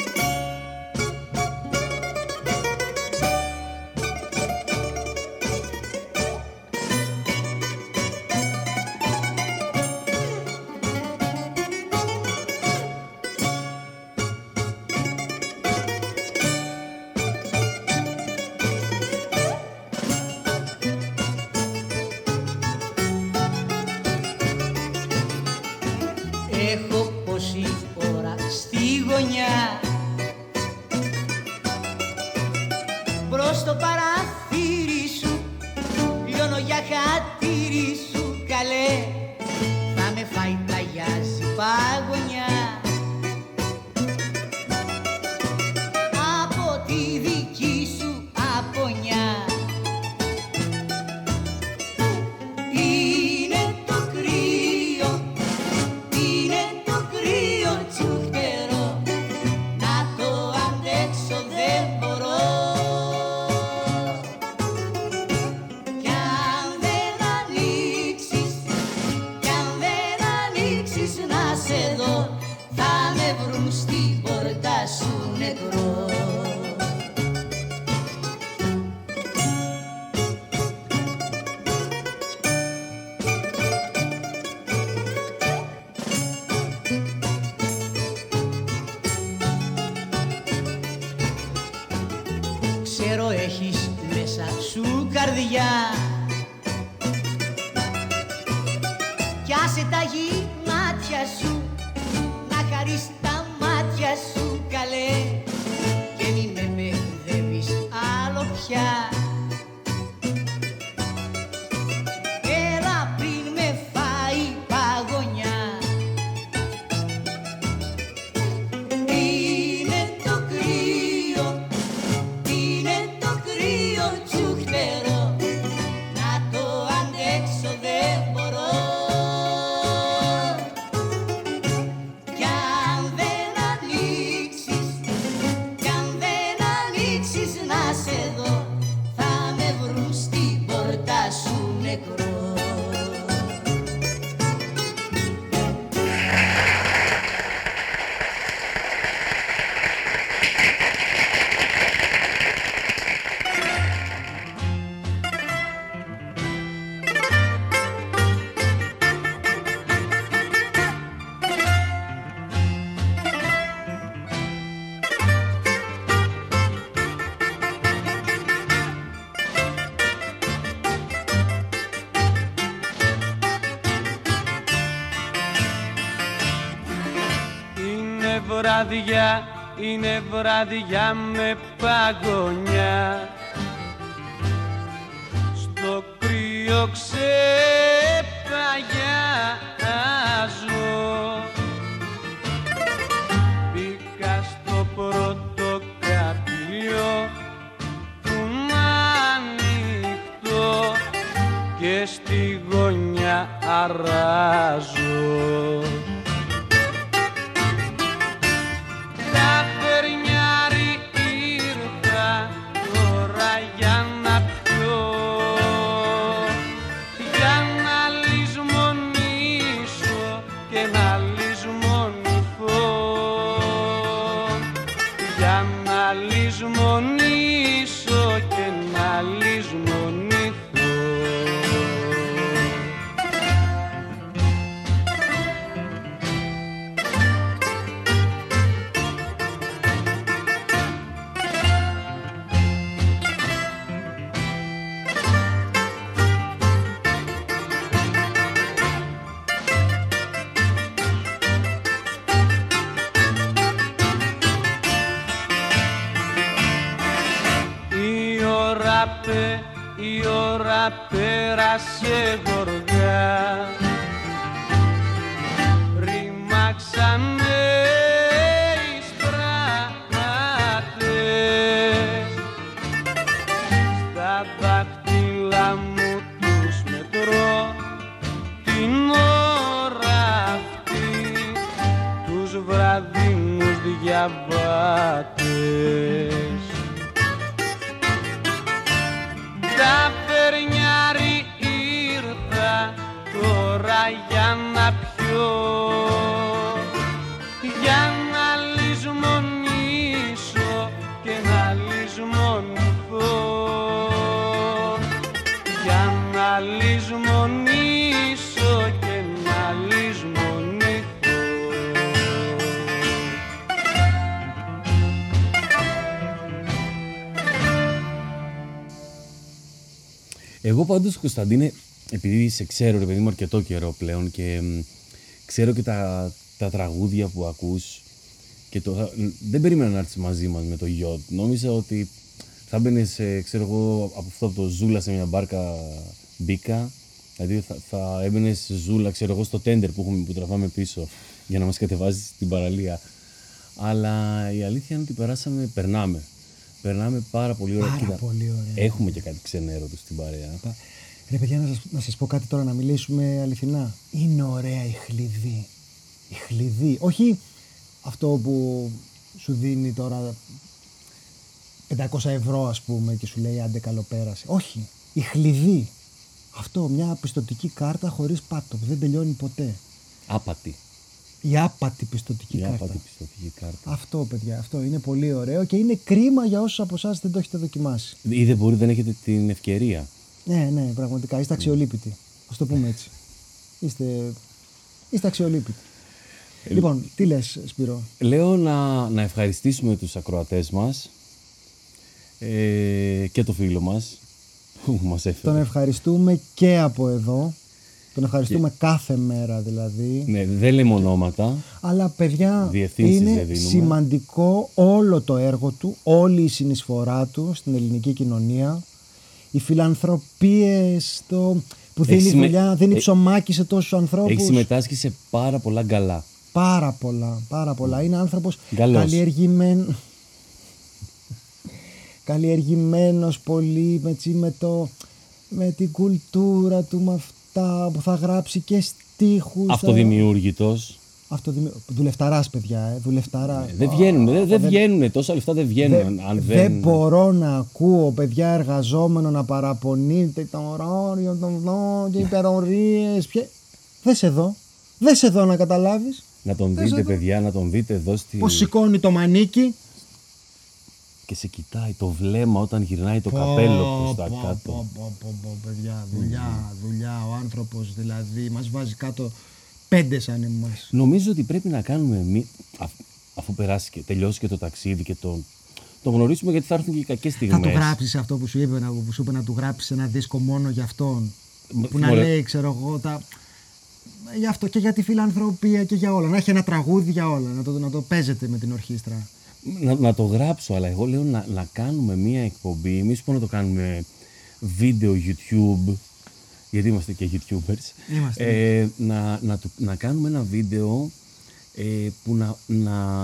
Είναι βράδια με παγωνιά πάντως, Κωνσταντίνε, επειδή σε ξέρω, ρε παιδί μου, αρκετό καιρό πλέον και μ, ξέρω και τα, τα τραγούδια που ακούς και το, δεν περίμενα να έρθεις μαζί μας με το γιότ. Νόμιζα ότι θα μπαίνεις, ε, ξέρω εγώ, από αυτό από το Ζούλα σε μια μπάρκα μπήκα. Δηλαδή θα, θα έμπαινε ζούλα, ξέρω εγώ, στο τέντερ που, έχουμε, που τραβάμε πίσω για να μας κατεβάζεις στην παραλία. Αλλά η αλήθεια είναι ότι περάσαμε, περνάμε. Περνάμε πάρα πολύ ωραία. Πάρα πολύ ωραία. Έχουμε και κάτι ξενέρωτο στην παρέα. Τα- Ρε παιδιά, να σας, να σας πω κάτι τώρα, να μιλήσουμε αληθινά. Είναι ωραία η χλειδί. Η χλειδί. Όχι αυτό που σου δίνει τώρα 500 ευρώ ας πούμε και σου λέει άντε καλοπέρασε. Όχι. Η χλειδί. Αυτό, μια πιστοτική κάρτα χωρίς πάτο. Δεν τελειώνει ποτέ. Άπατη. Η άπατη πιστοτική Η κάρτα. άπατη πιστοτική κάρτα. Αυτό, παιδιά, αυτό είναι πολύ ωραίο και είναι κρίμα για όσους από εσάς δεν το έχετε δοκιμάσει. Ή δεν μπορεί, δεν έχετε την ευκαιρία. Ναι, ναι, πραγματικά. Είστε αξιολύπητοι. Α το πούμε έτσι. Είστε, είστε αξιολύπητοι. λοιπόν, τι λες, Σπύρο; Λέω να, να ευχαριστήσουμε τους ακροατές μας ε, και το φίλο μας που μας έφερε. Τον ευχαριστούμε και από εδώ. Τον ευχαριστούμε κάθε μέρα δηλαδή. Ναι, δεν λέμε ονόματα. Αλλά παιδιά Διευθύνσεις είναι δεν δίνουμε. σημαντικό όλο το έργο του, όλη η συνεισφορά του στην ελληνική κοινωνία. Οι φιλανθρωπίες το, που Έχεις δίνει συμμε- δουλειά, δίνει ε- ψωμάκι σε τόσους ανθρώπους. Έχεις συμμετάσχει σε πάρα πολλά γκαλά. Πάρα πολλά, πάρα πολλά. Είναι άνθρωπος Γκαλός. καλλιεργημένος. καλλιεργημένος πολύ με, τσι- με, το, με την κουλτούρα του, με αυτά που θα γράψει και στίχους. θα- Αυτοδημιούργητος. Αυτοδημι... Δουλευταράς παιδιά, ε, δουλευταρά. Ε, Δεν βγαίνουν, δεν, δεν βγαίνουν. Τόσα λεφτά δεν βγαίνουν. Δεν, αν δεν δεν... μπορώ να ακούω παιδιά εργαζόμενο να παραπονείται το ωράριο, τον δω και υπερορίες. Ποια... Δες εδώ, δες εδώ να καταλάβεις Να τον Θες δείτε, εδώ. παιδιά, να τον δείτε εδώ στη... πως σηκώνει το μανίκι. Και σε κοιτάει το βλέμμα όταν γυρνάει το καπέλο προς τα Πω, κάτω. πω, πω, πω, πω, παιδιά, δουλειά, δουλειά. Ο άνθρωπος δηλαδή μας βάζει κάτω πέντε σαν εμάς. Νομίζω ότι πρέπει να κάνουμε μη... αφ- αφού περάσει και τελειώσει και το ταξίδι και το, το γνωρίσουμε γιατί θα έρθουν και οι κακές στιγμές. Θα του γράψεις αυτό που σου είπε, να- που σου είπε να του γράψεις ένα δίσκο μόνο για αυτόν. Μ- που να μωρέ. λέει, ξέρω εγώ, τα... Για αυτό και για τη φιλανθρωπία και για όλα. Να έχει ένα τραγούδι για όλα. Να το, να το παίζετε με την ορχήστρα. Να, να το γράψω, αλλά εγώ λέω να, να κάνουμε μία εκπομπή. Εμείς που να το κάνουμε βίντεο YouTube, γιατί είμαστε και YouTubers. Είμαστε. Ε, να, να, του- να κάνουμε ένα βίντεο ε, που να, να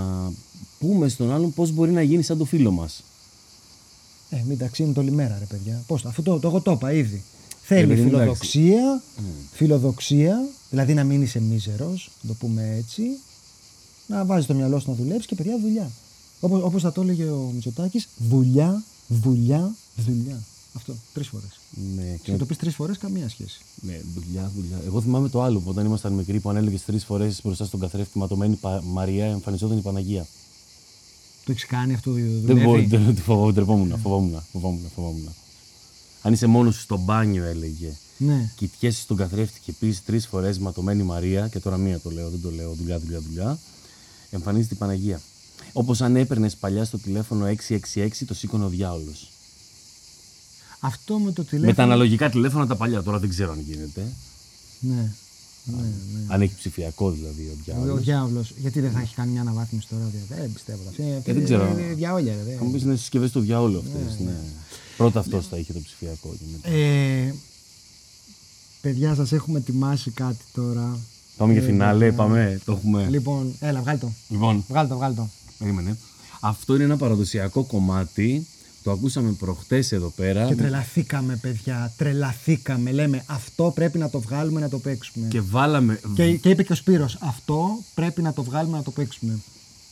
πούμε στον άλλον πώς μπορεί να γίνει σαν το φίλο μας. Ε, μην ταξίνει το λιμέρα, ρε παιδιά. Πώς, το- αφού το, το εγώ το είπα ήδη. Θέλει παιδί μου, φιλοδοξία, φιλοδοξία, δηλαδή να μην είσαι μίζερος, να το πούμε έτσι, να βάζεις το μυαλό σου να δουλέψεις και παιδιά δουλειά. Όπως, όπως θα το έλεγε ο Μητσοτάκης, δουλειά, δουλειά, δουλειά. Αυτό, τρεις φορές. Ναι, Και και να το πεις τρεις φορές, καμία σχέση. ναι, δουλειά, δουλειά. Εγώ θυμάμαι το άλλο που όταν ήμασταν μικροί που αν έλεγε τρεις φορές μπροστά στον καθρέφτη ματωμένη Πα- Μαρία, εμφανιζόταν η Παναγία. Το έχεις κάνει αυτό, Δεν δουλεύει; μπορώ, δεν το φοβόμουν, τρεπόμουν, φοβόμουν, φοβόμουν, φοβόμουν. Αν είσαι μόνος σου στο μπάνιο, έλεγε. Ναι. Κοιτιέσαι στον καθρέφτη και πεις τρεις φορές ματωμένη Μαρία, και τώρα μία το λέω, δεν το λέω, δουλειά, δουλειά, δουλειά. Εμφανίζεται η Παναγία. Όπως αν έπαιρνες παλιά στο τηλέφωνο 666, το σήκωνε ο διάολος. Αυτό με το τηλέφωνο. Με τα αναλογικά τηλέφωνα τα παλιά, τώρα δεν ξέρω αν γίνεται. Ναι. ναι, ναι. Αν έχει ψηφιακό δηλαδή ο Ο διάολο. διάολο, γιατί δεν θα έχει κάνει μια αναβάθμιση τώρα, δηλαδή; δεν πιστεύω. Αυτή, αυτή Ε, δεν ξέρω. είναι διαόλια, ρε, δεν- Θα μου πεις είναι συσκευές του διάολου αυτές. Ναι. Πρώτα αυτός θα είχε το ψηφιακό. Και μετά. Ε, παιδιά, σας έχουμε ετοιμάσει κάτι τώρα. Πάμε για Ε, φινάλε, βέβαια. πάμε. Το έχουμε. Λοιπόν, έλα, βγάλ το. Λοιπόν, Βγάλ το, βγάλ το. περίμενε. Αυτό είναι ένα παραδοσιακό κομμάτι. Το ακούσαμε προχτές εδώ πέρα. Και τρελαθήκαμε, παιδιά. Τρελαθήκαμε. Λέμε αυτό πρέπει να το βγάλουμε να το παίξουμε. Και βάλαμε. Και, είπε και ο Σπύρος αυτό πρέπει να το βγάλουμε να το παίξουμε.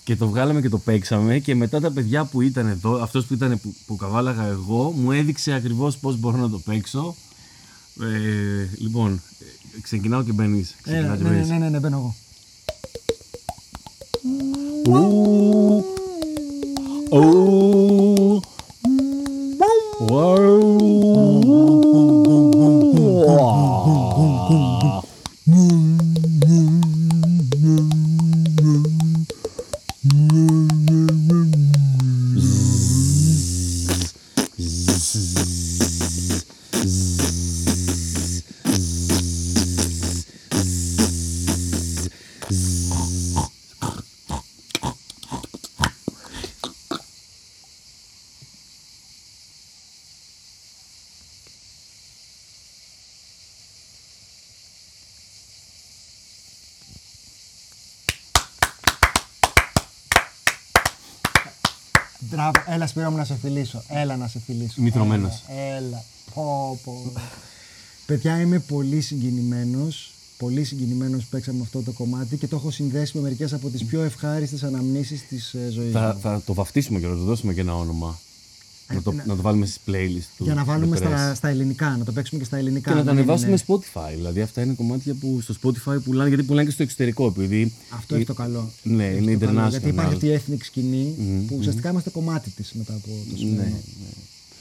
Και το βγάλαμε και το παίξαμε και μετά τα παιδιά που ήταν εδώ, αυτός που ήταν που, που καβάλαγα εγώ, μου έδειξε ακριβώς πώς μπορώ να το παίξω. Ε, λοιπόν, ξεκινάω και μπαίνεις. Ε, ναι, ναι, ναι, ναι, ναι, μπαίνω εγώ. Whoa. Φιλήσω. Έλα να σε φιλήσω. Μητρωμένος. Έλα, Έλα. Πω, πω. Παιδιά, είμαι πολύ συγκινημένος. Πολύ συγκινημένος που παίξαμε αυτό το κομμάτι και το έχω συνδέσει με μερικές από τις πιο ευχάριστες αναμνήσεις της ζωής Θα, μου. θα το βαφτίσουμε και να του δώσουμε και ένα όνομα. Να, το, να το βάλουμε στις playlist του. Για να βάλουμε Πετρές. στα, στα ελληνικά, να το παίξουμε και στα ελληνικά. Και να τα μην ανεβάσουμε είναι- Spotify. Δηλαδή, αυτά είναι κομμάτια που στο Spotify πουλάνε, γιατί πουλάνε και στο εξωτερικό. Επειδή Αυτό έχει το καλό. Ναι, Έχει είναι το καλό, international. Γιατί υπάρχει αυτή η ethnic σκηνή που ουσιαστικά είμαστε κομμάτι της μετά από το σημερινό. Ναι.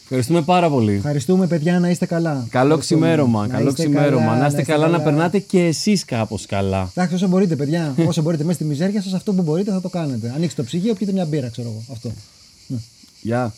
Ευχαριστούμε πάρα πολύ. Ευχαριστούμε, παιδιά, να είστε καλά. Καλό Ευχαριστούμε. ξημέρωμα. Να Καλό είστε ξημέρωμα. καλά, Να είστε καλά, να περνάτε και εσείς κάπως καλά. Εντάξει, όσο μπορείτε, παιδιά. όσο μπορείτε μέσα στη μιζέρια σας, αυτό που μπορείτε θα το κάνετε. Ανοίξτε το ψυγείο, πιείτε μια μπύρα, ξέρω εγώ. Αυτό. Γεια.